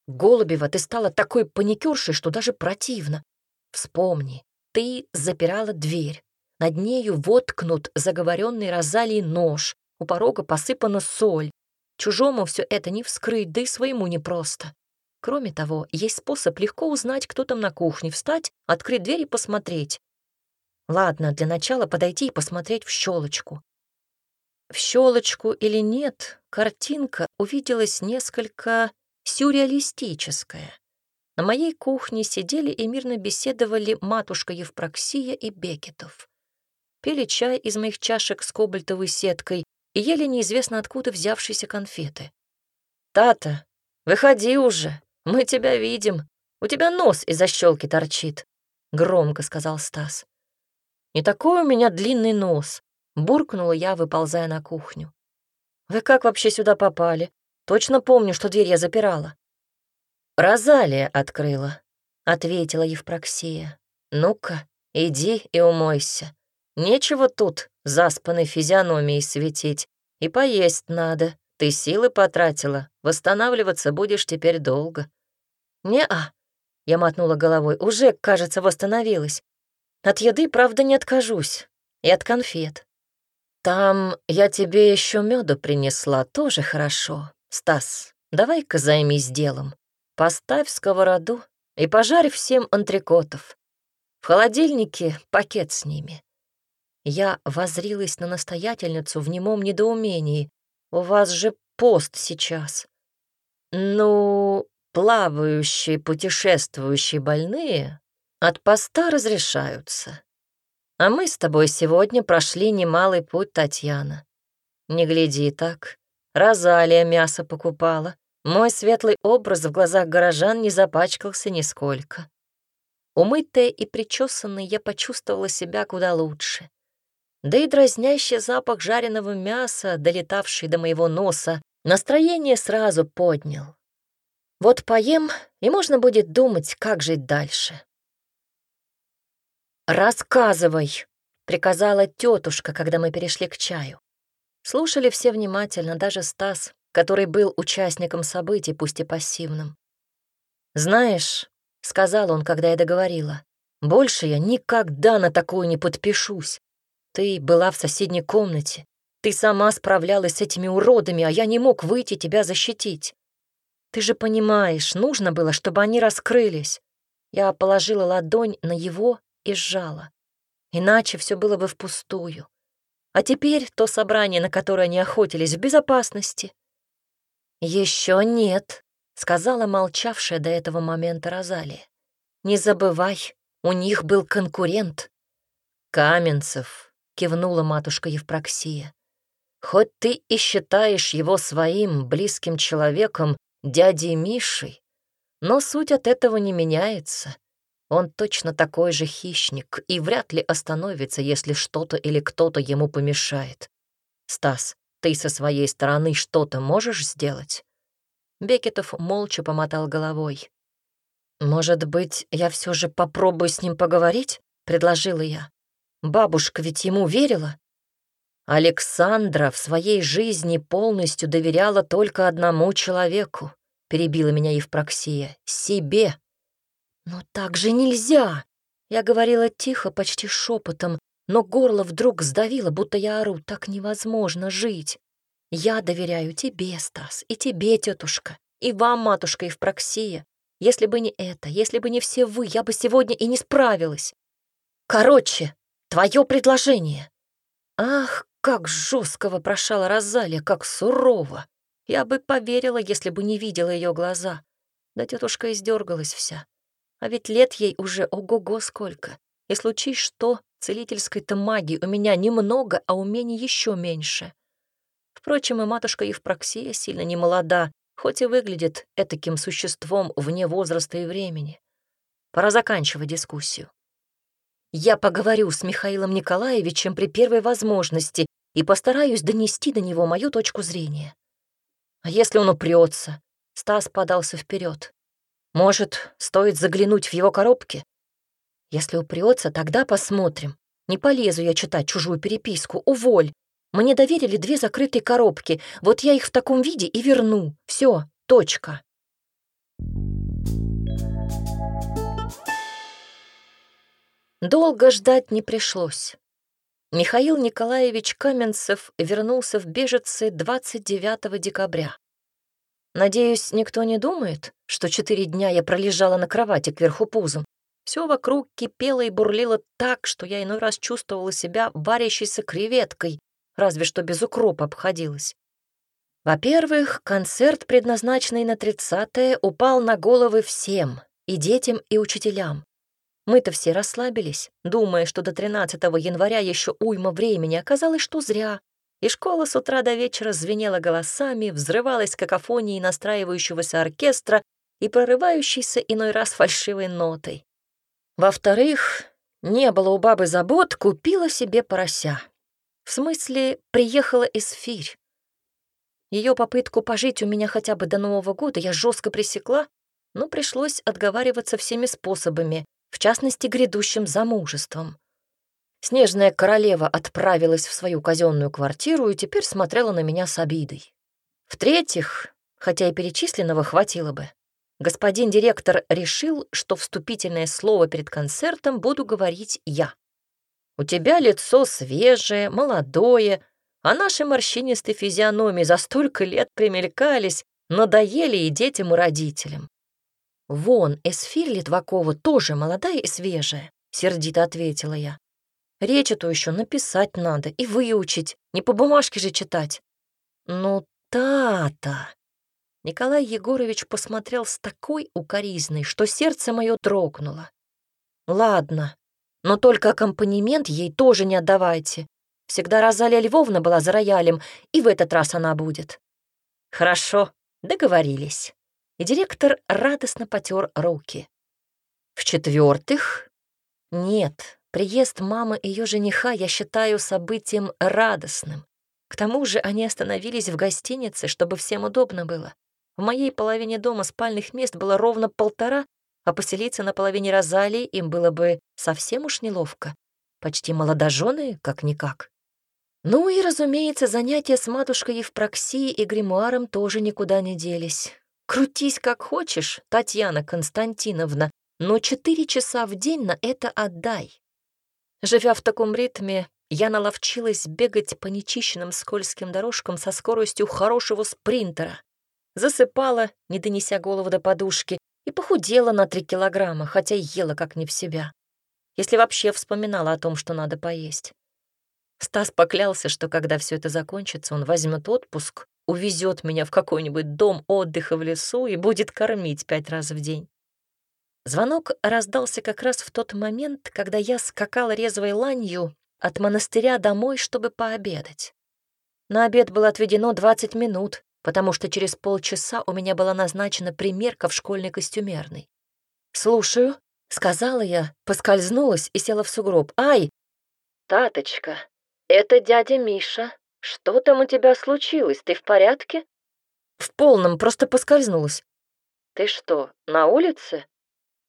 Голубева, ты стала такой паникершей, что даже противно. Вспомни, ты запирала дверь. Над нею воткнут заговоренный Розалии нож, у порога посыпана соль. Чужому все это не вскрыть, да и своему непросто. Кроме того, есть способ легко узнать, кто там на кухне, встать, открыть дверь и посмотреть. Ладно, для начала подойти и посмотреть в щелочку. В щелочку или нет, картинка увиделась несколько сюрреалистическая. На моей кухне сидели и мирно беседовали матушка Евпроксия и Бекетов. Пили чай из моих чашек с кобальтовой сеткой и ели неизвестно откуда взявшиеся конфеты. «Тата, выходи уже, мы тебя видим. У тебя нос из-за щелки торчит», — громко сказал Стас. «Не такой у меня длинный нос. Буркнула я, выползая на кухню. «Вы как вообще сюда попали? Точно помню, что дверь я запирала». «Розалия открыла», — ответила Евпроксия. «Ну-ка, иди и умойся. Нечего тут заспанной физиономией светить. И поесть надо. Ты силы потратила. Восстанавливаться будешь теперь долго». «Не-а», — я мотнула головой, — «уже, кажется, восстановилась. От еды, правда, не откажусь. И от конфет. «Там я тебе еще меду принесла, тоже хорошо. Стас, давай-ка займись делом. Поставь сковороду и пожарь всем антрикотов. В холодильнике пакет с ними». Я возрилась на настоятельницу в немом недоумении. «У вас же пост сейчас». «Ну, плавающие, путешествующие больные от поста разрешаются. А мы с тобой сегодня прошли немалый путь, Татьяна. Не гляди так. Розалия мясо покупала. Мой светлый образ в глазах горожан не запачкался нисколько. Умытая и причесанная, я почувствовала себя куда лучше. Да и дразнящий запах жареного мяса, долетавший до моего носа, настроение сразу поднял. Вот поем, и можно будет думать, как жить дальше. «Рассказывай», — приказала тетушка, когда мы перешли к чаю. Слушали все внимательно, даже Стас, который был участником событий, пусть и пассивным. «Знаешь», — сказал он, когда я договорила, — «больше я никогда на такое не подпишусь. Ты была в соседней комнате, ты сама справлялась с этими уродами, а я не мог выйти тебя защитить. Ты же понимаешь, нужно было, чтобы они раскрылись». Я положила ладонь на его, и сжала. Иначе все было бы впустую. А теперь то собрание, на которое они охотились, в безопасности. Еще нет», — сказала молчавшая до этого момента Розалия. «Не забывай, у них был конкурент». «Каменцев», — кивнула матушка Евпроксия. «Хоть ты и считаешь его своим близким человеком, дядей Мишей, но суть от этого не меняется. Он точно такой же хищник и вряд ли остановится, если что-то или кто-то ему помешает. Стас, ты со своей стороны что-то можешь сделать?» Бекетов молча помотал головой. «Может быть, я все же попробую с ним поговорить?» — предложила я. «Бабушка ведь ему верила?» «Александра в своей жизни полностью доверяла только одному человеку», — перебила меня Евпроксия, — «себе. «Но так же нельзя!» Я говорила тихо, почти шепотом, но горло вдруг сдавило, будто я ору. «Так невозможно жить!» «Я доверяю тебе, Стас, и тебе, тетушка, и вам, матушка и в проксии. Если бы не это, если бы не все вы, я бы сегодня и не справилась. Короче, твое предложение!» «Ах, как жестко вопрошала Розалия, как сурово! Я бы поверила, если бы не видела ее глаза. Да тетушка издергалась вся. А ведь лет ей уже ого-го сколько. И случись что, целительской-то магии у меня немного, а умений еще меньше. Впрочем, и матушка Евпроксия сильно не молода, хоть и выглядит этаким существом вне возраста и времени. Пора заканчивать дискуссию. Я поговорю с Михаилом Николаевичем при первой возможности и постараюсь донести до него мою точку зрения. А если он упрется? Стас подался вперед. Может, стоит заглянуть в его коробки? Если упрется, тогда посмотрим. Не полезу я читать чужую переписку. Уволь. Мне доверили две закрытые коробки. Вот я их в таком виде и верну. Все. Точка. Долго ждать не пришлось. Михаил Николаевич Каменцев вернулся в Бежице 29 декабря. Надеюсь, никто не думает, что четыре дня я пролежала на кровати кверху пузом. Все вокруг кипело и бурлило так, что я иной раз чувствовала себя варящейся креветкой, разве что без укропа обходилась. Во-первых, концерт, предназначенный на 30-е, упал на головы всем, и детям, и учителям. Мы-то все расслабились, думая, что до 13 января еще уйма времени, оказалось, что зря и школа с утра до вечера звенела голосами, взрывалась какофонией настраивающегося оркестра и прорывающейся иной раз фальшивой нотой. Во-вторых, не было у бабы забот, купила себе порося. В смысле, приехала эсфирь. Ее попытку пожить у меня хотя бы до Нового года я жестко пресекла, но пришлось отговариваться всеми способами, в частности, грядущим замужеством. Снежная королева отправилась в свою казенную квартиру и теперь смотрела на меня с обидой. В-третьих, хотя и перечисленного хватило бы, господин директор решил, что вступительное слово перед концертом буду говорить я. «У тебя лицо свежее, молодое, а наши морщинистые физиономии за столько лет примелькались, надоели и детям, и родителям. «Вон, Эсфирь Литвакова тоже молодая и свежая», — сердито ответила я. Речь эту еще написать надо и выучить, не по бумажке же читать. Ну, та-та. Николай Егорович посмотрел с такой укоризной, что сердце мое дрогнуло. Ладно, но только аккомпанемент ей тоже не отдавайте. Всегда Розалия Львовна была за роялем, и в этот раз она будет. Хорошо, договорились. И директор радостно потер руки. В-четвертых, нет, Приезд мамы и ее жениха я считаю событием радостным. К тому же они остановились в гостинице, чтобы всем удобно было. В моей половине дома спальных мест было ровно полтора, а поселиться на половине Розалии им было бы совсем уж неловко. Почти молодожены, как-никак. Ну и, разумеется, занятия с матушкой Евпроксией и гримуаром тоже никуда не делись. Крутись как хочешь, Татьяна Константиновна, но четыре часа в день на это отдай. Живя в таком ритме, я наловчилась бегать по нечищенным скользким дорожкам со скоростью хорошего спринтера. Засыпала, не донеся голову до подушки, и похудела на три килограмма, хотя ела как не в себя. Если вообще вспоминала о том, что надо поесть. Стас поклялся, что когда все это закончится, он возьмет отпуск, увезет меня в какой-нибудь дом отдыха в лесу и будет кормить пять раз в день. Звонок раздался как раз в тот момент, когда я скакала резвой ланью от монастыря домой, чтобы пообедать. На обед было отведено 20 минут, потому что через полчаса у меня была назначена примерка в школьной костюмерной. «Слушаю», — сказала я, поскользнулась и села в сугроб. «Ай!» «Таточка, это дядя Миша. Что там у тебя случилось? Ты в порядке?» «В полном, просто поскользнулась». «Ты что, на улице?»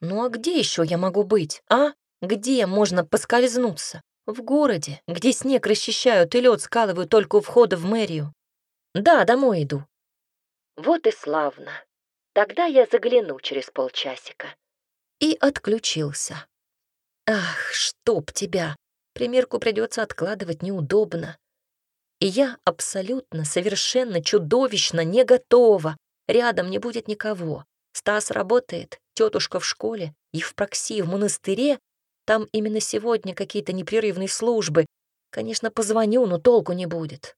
Ну а где еще я могу быть, а? Где можно поскользнуться? В городе, где снег расчищают и лед скалывают только у входа в мэрию. Да, домой иду. Вот и славно. Тогда я загляну через полчасика. И отключился. Ах, чтоб тебя! Примерку придется откладывать неудобно. И я абсолютно, совершенно, чудовищно не готова. Рядом не будет никого. Стас работает, тетушка в школе, их в прокси, в монастыре. Там именно сегодня какие-то непрерывные службы. Конечно, позвоню, но толку не будет».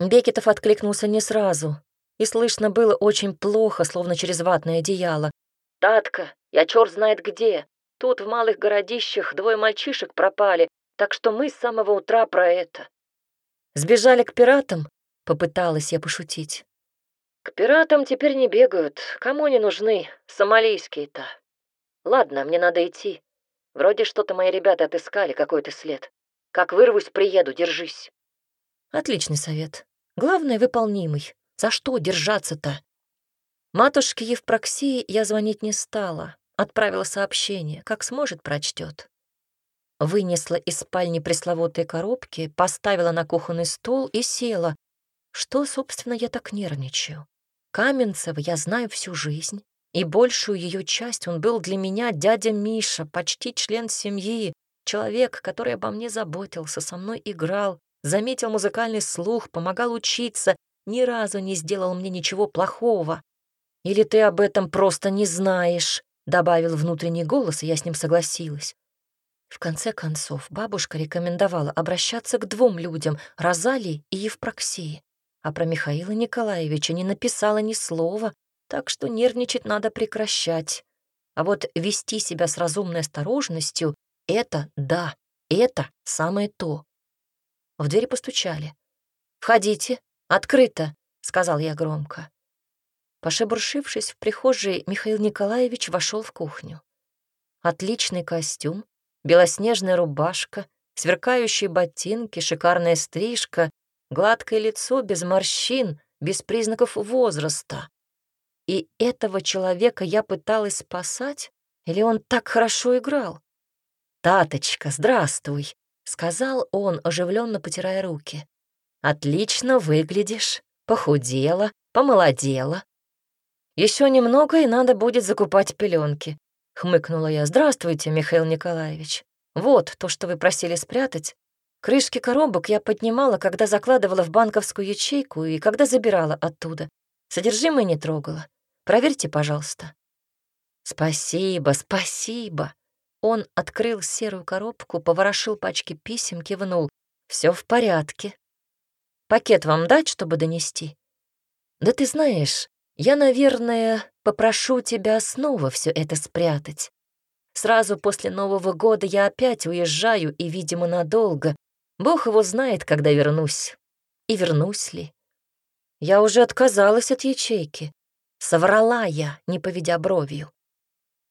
Бекетов откликнулся не сразу, и слышно было очень плохо, словно через ватное одеяло. «Татка, я черт знает где. Тут в малых городищах двое мальчишек пропали, так что мы с самого утра про это». «Сбежали к пиратам?» — попыталась я пошутить. К пиратам теперь не бегают, кому не нужны сомалийские-то. Ладно, мне надо идти. Вроде что-то мои ребята отыскали какой-то след. Как вырвусь, приеду, держись. Отличный совет. Главное, выполнимый. За что держаться-то? Матушке Евпроксии я звонить не стала. Отправила сообщение. Как сможет, прочтет. Вынесла из спальни пресловутые коробки, поставила на кухонный стол и села. Что, собственно, я так нервничаю? Каменцева я знаю всю жизнь, и большую ее часть он был для меня дядя Миша, почти член семьи, человек, который обо мне заботился, со мной играл, заметил музыкальный слух, помогал учиться, ни разу не сделал мне ничего плохого. Или ты об этом просто не знаешь, добавил внутренний голос, и я с ним согласилась. В конце концов, бабушка рекомендовала обращаться к двум людям — Розалии и Евпроксии а про Михаила Николаевича не написала ни слова, так что нервничать надо прекращать. А вот вести себя с разумной осторожностью — это да, это самое то. В дверь постучали. «Входите, открыто», — сказал я громко. Пошебуршившись в прихожей, Михаил Николаевич вошел в кухню. Отличный костюм, белоснежная рубашка, сверкающие ботинки, шикарная стрижка, Гладкое лицо без морщин, без признаков возраста. И этого человека я пыталась спасать? Или он так хорошо играл? «Таточка, здравствуй!» — сказал он, оживленно потирая руки. «Отлично выглядишь, похудела, помолодела. Еще немного, и надо будет закупать пеленки. хмыкнула я. «Здравствуйте, Михаил Николаевич. Вот то, что вы просили спрятать, Крышки коробок я поднимала, когда закладывала в банковскую ячейку и когда забирала оттуда. Содержимое не трогала. Проверьте, пожалуйста. Спасибо, спасибо. Он открыл серую коробку, поворошил пачки писем, кивнул. Все в порядке. Пакет вам дать, чтобы донести? Да ты знаешь, я, наверное, попрошу тебя снова все это спрятать. Сразу после Нового года я опять уезжаю и, видимо, надолго, Бог его знает, когда вернусь. И вернусь ли? Я уже отказалась от ячейки. Соврала я, не поведя бровью.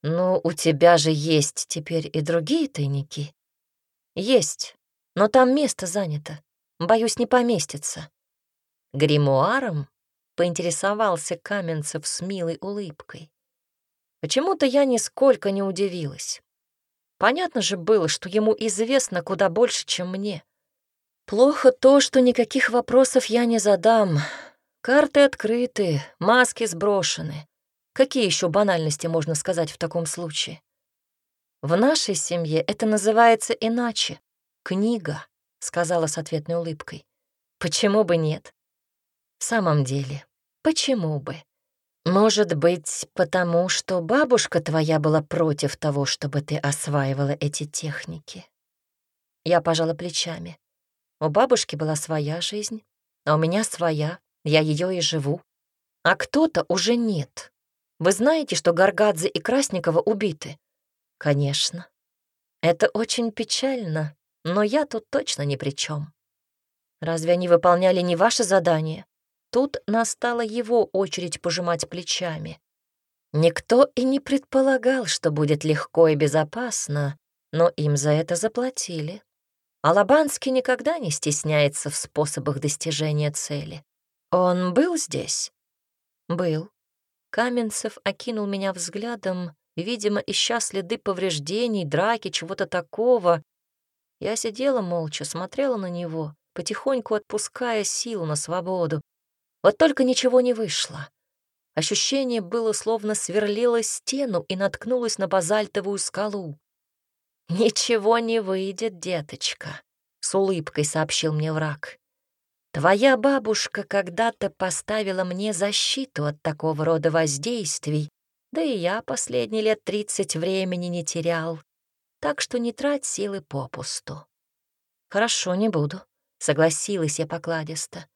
Но у тебя же есть теперь и другие тайники. Есть, но там место занято. Боюсь, не поместится. Гримуаром поинтересовался Каменцев с милой улыбкой. Почему-то я нисколько не удивилась. Понятно же было, что ему известно куда больше, чем мне. Плохо то, что никаких вопросов я не задам. Карты открыты, маски сброшены. Какие еще банальности можно сказать в таком случае? В нашей семье это называется иначе. «Книга», — сказала с ответной улыбкой. «Почему бы нет?» «В самом деле, почему бы?» «Может быть, потому что бабушка твоя была против того, чтобы ты осваивала эти техники?» Я пожала плечами. У бабушки была своя жизнь, а у меня своя, я ее и живу. А кто-то уже нет. Вы знаете, что Гаргадзе и Красникова убиты? Конечно. Это очень печально, но я тут точно ни при чем. Разве они выполняли не ваше задание? Тут настала его очередь пожимать плечами. Никто и не предполагал, что будет легко и безопасно, но им за это заплатили. Алабанский никогда не стесняется в способах достижения цели. Он был здесь? Был. Каменцев окинул меня взглядом, видимо, ища следы повреждений, драки, чего-то такого. Я сидела молча, смотрела на него, потихоньку отпуская силу на свободу. Вот только ничего не вышло. Ощущение было, словно сверлило стену и наткнулось на базальтовую скалу. «Ничего не выйдет, деточка», — с улыбкой сообщил мне враг. «Твоя бабушка когда-то поставила мне защиту от такого рода воздействий, да и я последние лет тридцать времени не терял, так что не трать силы попусту». «Хорошо, не буду», — согласилась я покладисто.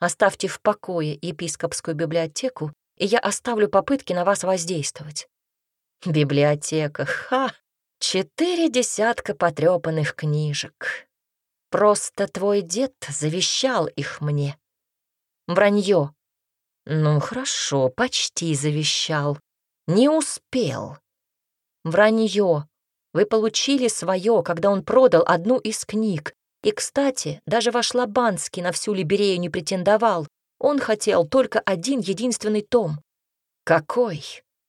«Оставьте в покое епископскую библиотеку, и я оставлю попытки на вас воздействовать». «Библиотека, ха!» Четыре десятка потрепанных книжек. Просто твой дед завещал их мне. Вранье. Ну хорошо, почти завещал. Не успел. Вранье. Вы получили свое, когда он продал одну из книг. И, кстати, даже ваш Лобанский на всю Либерею не претендовал. Он хотел только один единственный том. Какой?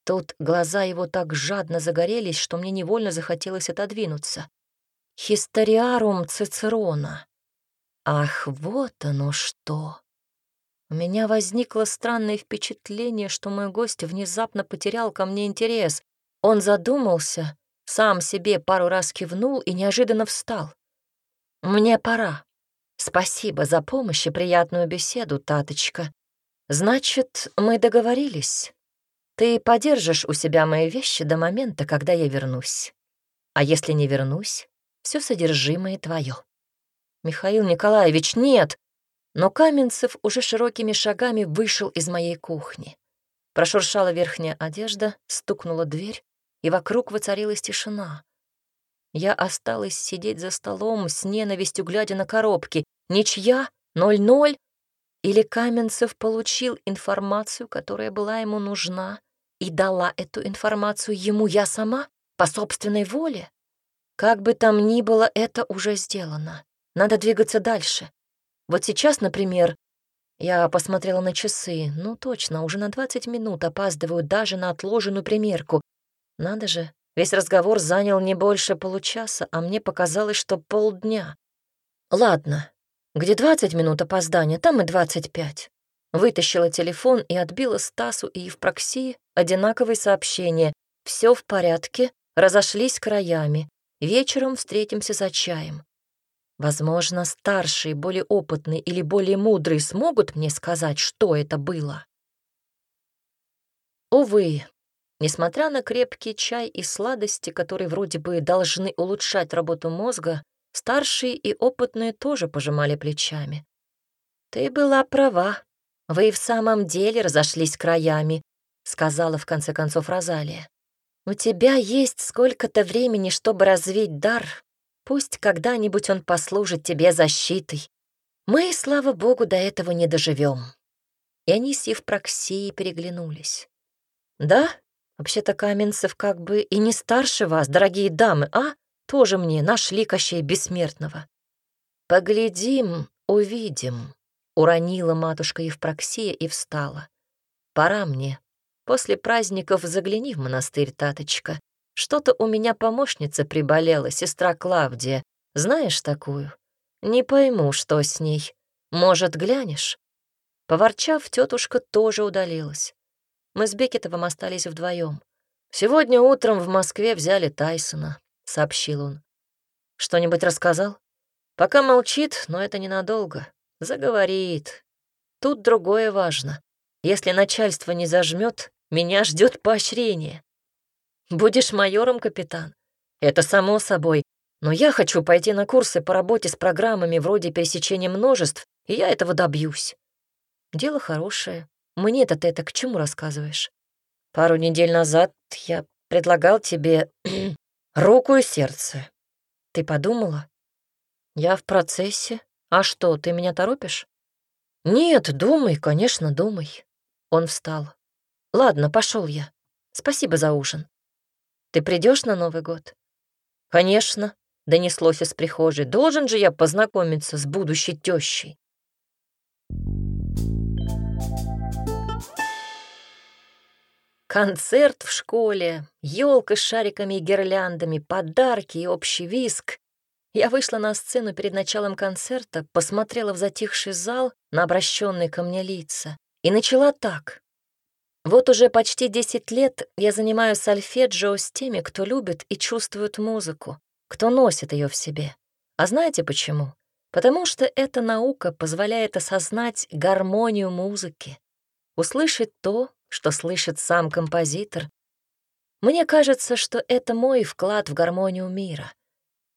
Тут глаза его так жадно загорелись, что мне невольно захотелось отодвинуться. «Хисториарум Цицерона». Ах, вот оно что! У меня возникло странное впечатление, что мой гость внезапно потерял ко мне интерес. Он задумался, сам себе пару раз кивнул и неожиданно встал. «Мне пора. Спасибо за помощь и приятную беседу, таточка. Значит, мы договорились». Ты подержишь у себя мои вещи до момента, когда я вернусь. А если не вернусь, все содержимое твое. Михаил Николаевич, нет! Но Каменцев уже широкими шагами вышел из моей кухни. Прошуршала верхняя одежда, стукнула дверь, и вокруг воцарилась тишина. Я осталась сидеть за столом с ненавистью, глядя на коробки. Ничья, ноль-ноль. Или Каменцев получил информацию, которая была ему нужна, и дала эту информацию ему я сама, по собственной воле? Как бы там ни было, это уже сделано. Надо двигаться дальше. Вот сейчас, например, я посмотрела на часы. Ну точно, уже на 20 минут опаздываю даже на отложенную примерку. Надо же, весь разговор занял не больше получаса, а мне показалось, что полдня. Ладно, где 20 минут опоздания, там и 25. Вытащила телефон и отбила Стасу и Евпроксии одинаковые сообщения. Все в порядке, разошлись краями. Вечером встретимся за чаем. Возможно, старшие, более опытные или более мудрые смогут мне сказать, что это было. Увы, несмотря на крепкий чай и сладости, которые вроде бы должны улучшать работу мозга, старшие и опытные тоже пожимали плечами. «Ты была права», «Вы и в самом деле разошлись краями», — сказала в конце концов Розалия. «У тебя есть сколько-то времени, чтобы развить дар. Пусть когда-нибудь он послужит тебе защитой. Мы, слава богу, до этого не доживем. И они с Евпроксией переглянулись. «Да, вообще-то Каменцев как бы и не старше вас, дорогие дамы, а? Тоже мне нашли Кощей Бессмертного». «Поглядим, увидим», Уронила матушка Евпроксия и встала. «Пора мне. После праздников загляни в монастырь, таточка. Что-то у меня помощница приболела, сестра Клавдия. Знаешь такую? Не пойму, что с ней. Может, глянешь?» Поворчав, тетушка тоже удалилась. Мы с Бекетовым остались вдвоем. «Сегодня утром в Москве взяли Тайсона», — сообщил он. «Что-нибудь рассказал?» «Пока молчит, но это ненадолго. Заговорит. Тут другое важно. Если начальство не зажмет, меня ждет поощрение. Будешь майором, капитан? Это само собой. Но я хочу пойти на курсы по работе с программами вроде пересечения множеств, и я этого добьюсь. Дело хорошее. Мне-то ты это к чему рассказываешь? Пару недель назад я предлагал тебе руку и сердце. Ты подумала? Я в процессе. «А что, ты меня торопишь?» «Нет, думай, конечно, думай». Он встал. «Ладно, пошел я. Спасибо за ужин. Ты придешь на Новый год?» «Конечно», — донеслось из прихожей. «Должен же я познакомиться с будущей тещей». Концерт в школе, елка с шариками и гирляндами, подарки и общий виск. Я вышла на сцену перед началом концерта, посмотрела в затихший зал на обращенные ко мне лица и начала так. Вот уже почти 10 лет я занимаюсь сольфеджио с теми, кто любит и чувствует музыку, кто носит ее в себе. А знаете почему? Потому что эта наука позволяет осознать гармонию музыки, услышать то, что слышит сам композитор. Мне кажется, что это мой вклад в гармонию мира.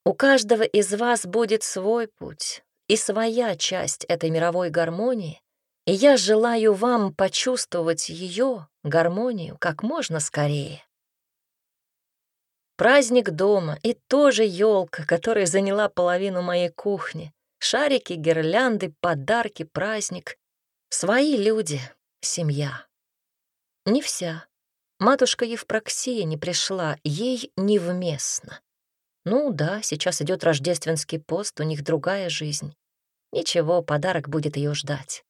У каждого из вас будет свой путь и своя часть этой мировой гармонии, и я желаю вам почувствовать ее, гармонию, как можно скорее. Праздник дома и тоже елка, которая заняла половину моей кухни. Шарики, гирлянды, подарки, праздник. Свои люди, семья. Не вся. Матушка Евпроксия не пришла, ей невместно. Ну да, сейчас идет рождественский пост, у них другая жизнь. Ничего, подарок будет ее ждать.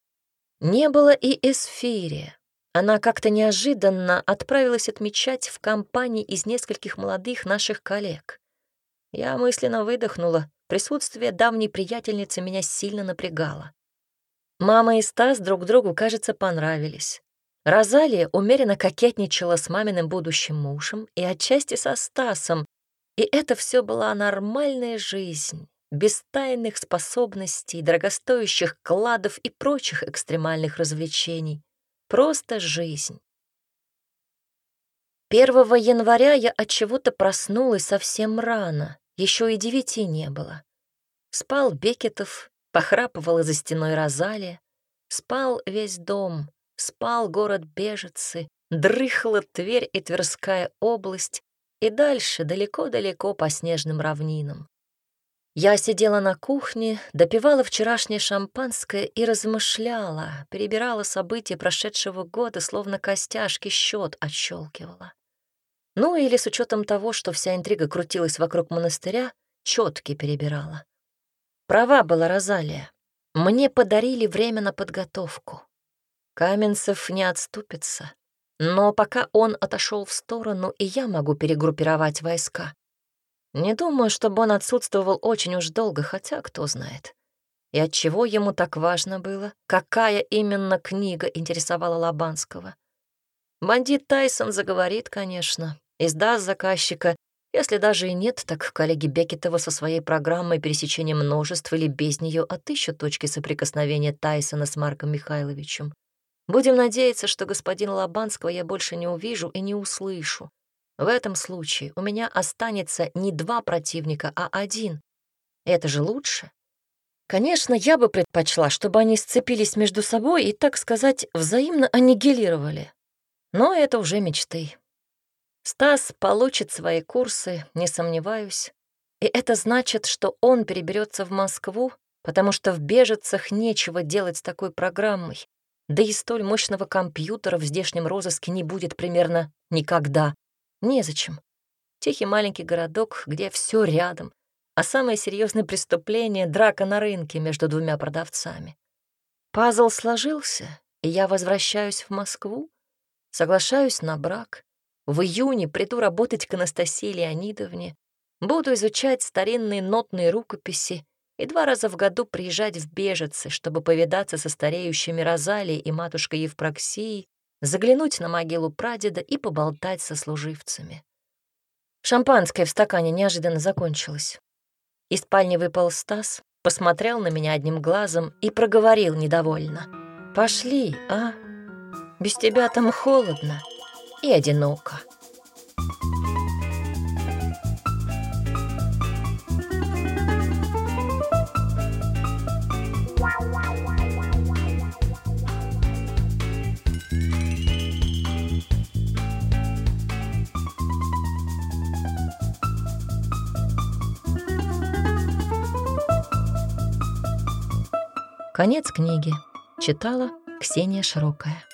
Не было и Эсфирия. Она как-то неожиданно отправилась отмечать в компании из нескольких молодых наших коллег. Я мысленно выдохнула. Присутствие давней приятельницы меня сильно напрягало. Мама и Стас друг другу, кажется, понравились. Розалия умеренно кокетничала с маминым будущим мужем и отчасти со Стасом, и это все была нормальная жизнь, без тайных способностей, дорогостоящих кладов и прочих экстремальных развлечений. Просто жизнь. 1 января я от чего-то проснулась совсем рано, еще и девяти не было. Спал Бекетов, похрапывала за стеной Розалия, спал весь дом, спал город Бежицы, дрыхла Тверь и Тверская область, и дальше далеко-далеко по снежным равнинам. Я сидела на кухне, допивала вчерашнее шампанское и размышляла, перебирала события прошедшего года, словно костяшки счет отщелкивала. Ну или с учетом того, что вся интрига крутилась вокруг монастыря, четки перебирала. Права была Розалия. Мне подарили время на подготовку. Каменцев не отступится. Но пока он отошел в сторону, и я могу перегруппировать войска. Не думаю, чтобы он отсутствовал очень уж долго, хотя кто знает. И от чего ему так важно было, какая именно книга интересовала Лобанского. Бандит Тайсон заговорит, конечно, и сдаст заказчика, если даже и нет, так коллеги Бекетова со своей программой пересечения множеств или без нее отыщут точки соприкосновения Тайсона с Марком Михайловичем. Будем надеяться, что господина Лобанского я больше не увижу и не услышу. В этом случае у меня останется не два противника, а один. Это же лучше. Конечно, я бы предпочла, чтобы они сцепились между собой и, так сказать, взаимно аннигилировали. Но это уже мечты. Стас получит свои курсы, не сомневаюсь. И это значит, что он переберется в Москву, потому что в бежецах нечего делать с такой программой. Да и столь мощного компьютера в здешнем розыске не будет примерно никогда. Незачем. Тихий маленький городок, где все рядом. А самое серьезное преступление — драка на рынке между двумя продавцами. Пазл сложился, и я возвращаюсь в Москву, соглашаюсь на брак. В июне приду работать к Анастасии Леонидовне, буду изучать старинные нотные рукописи и два раза в году приезжать в Бежицы, чтобы повидаться со стареющими Розалией и матушкой Евпроксией, заглянуть на могилу прадеда и поболтать со служивцами. Шампанское в стакане неожиданно закончилось. Из спальни выпал Стас, посмотрел на меня одним глазом и проговорил недовольно. «Пошли, а? Без тебя там холодно и одиноко». Конец книги. Читала Ксения Широкая.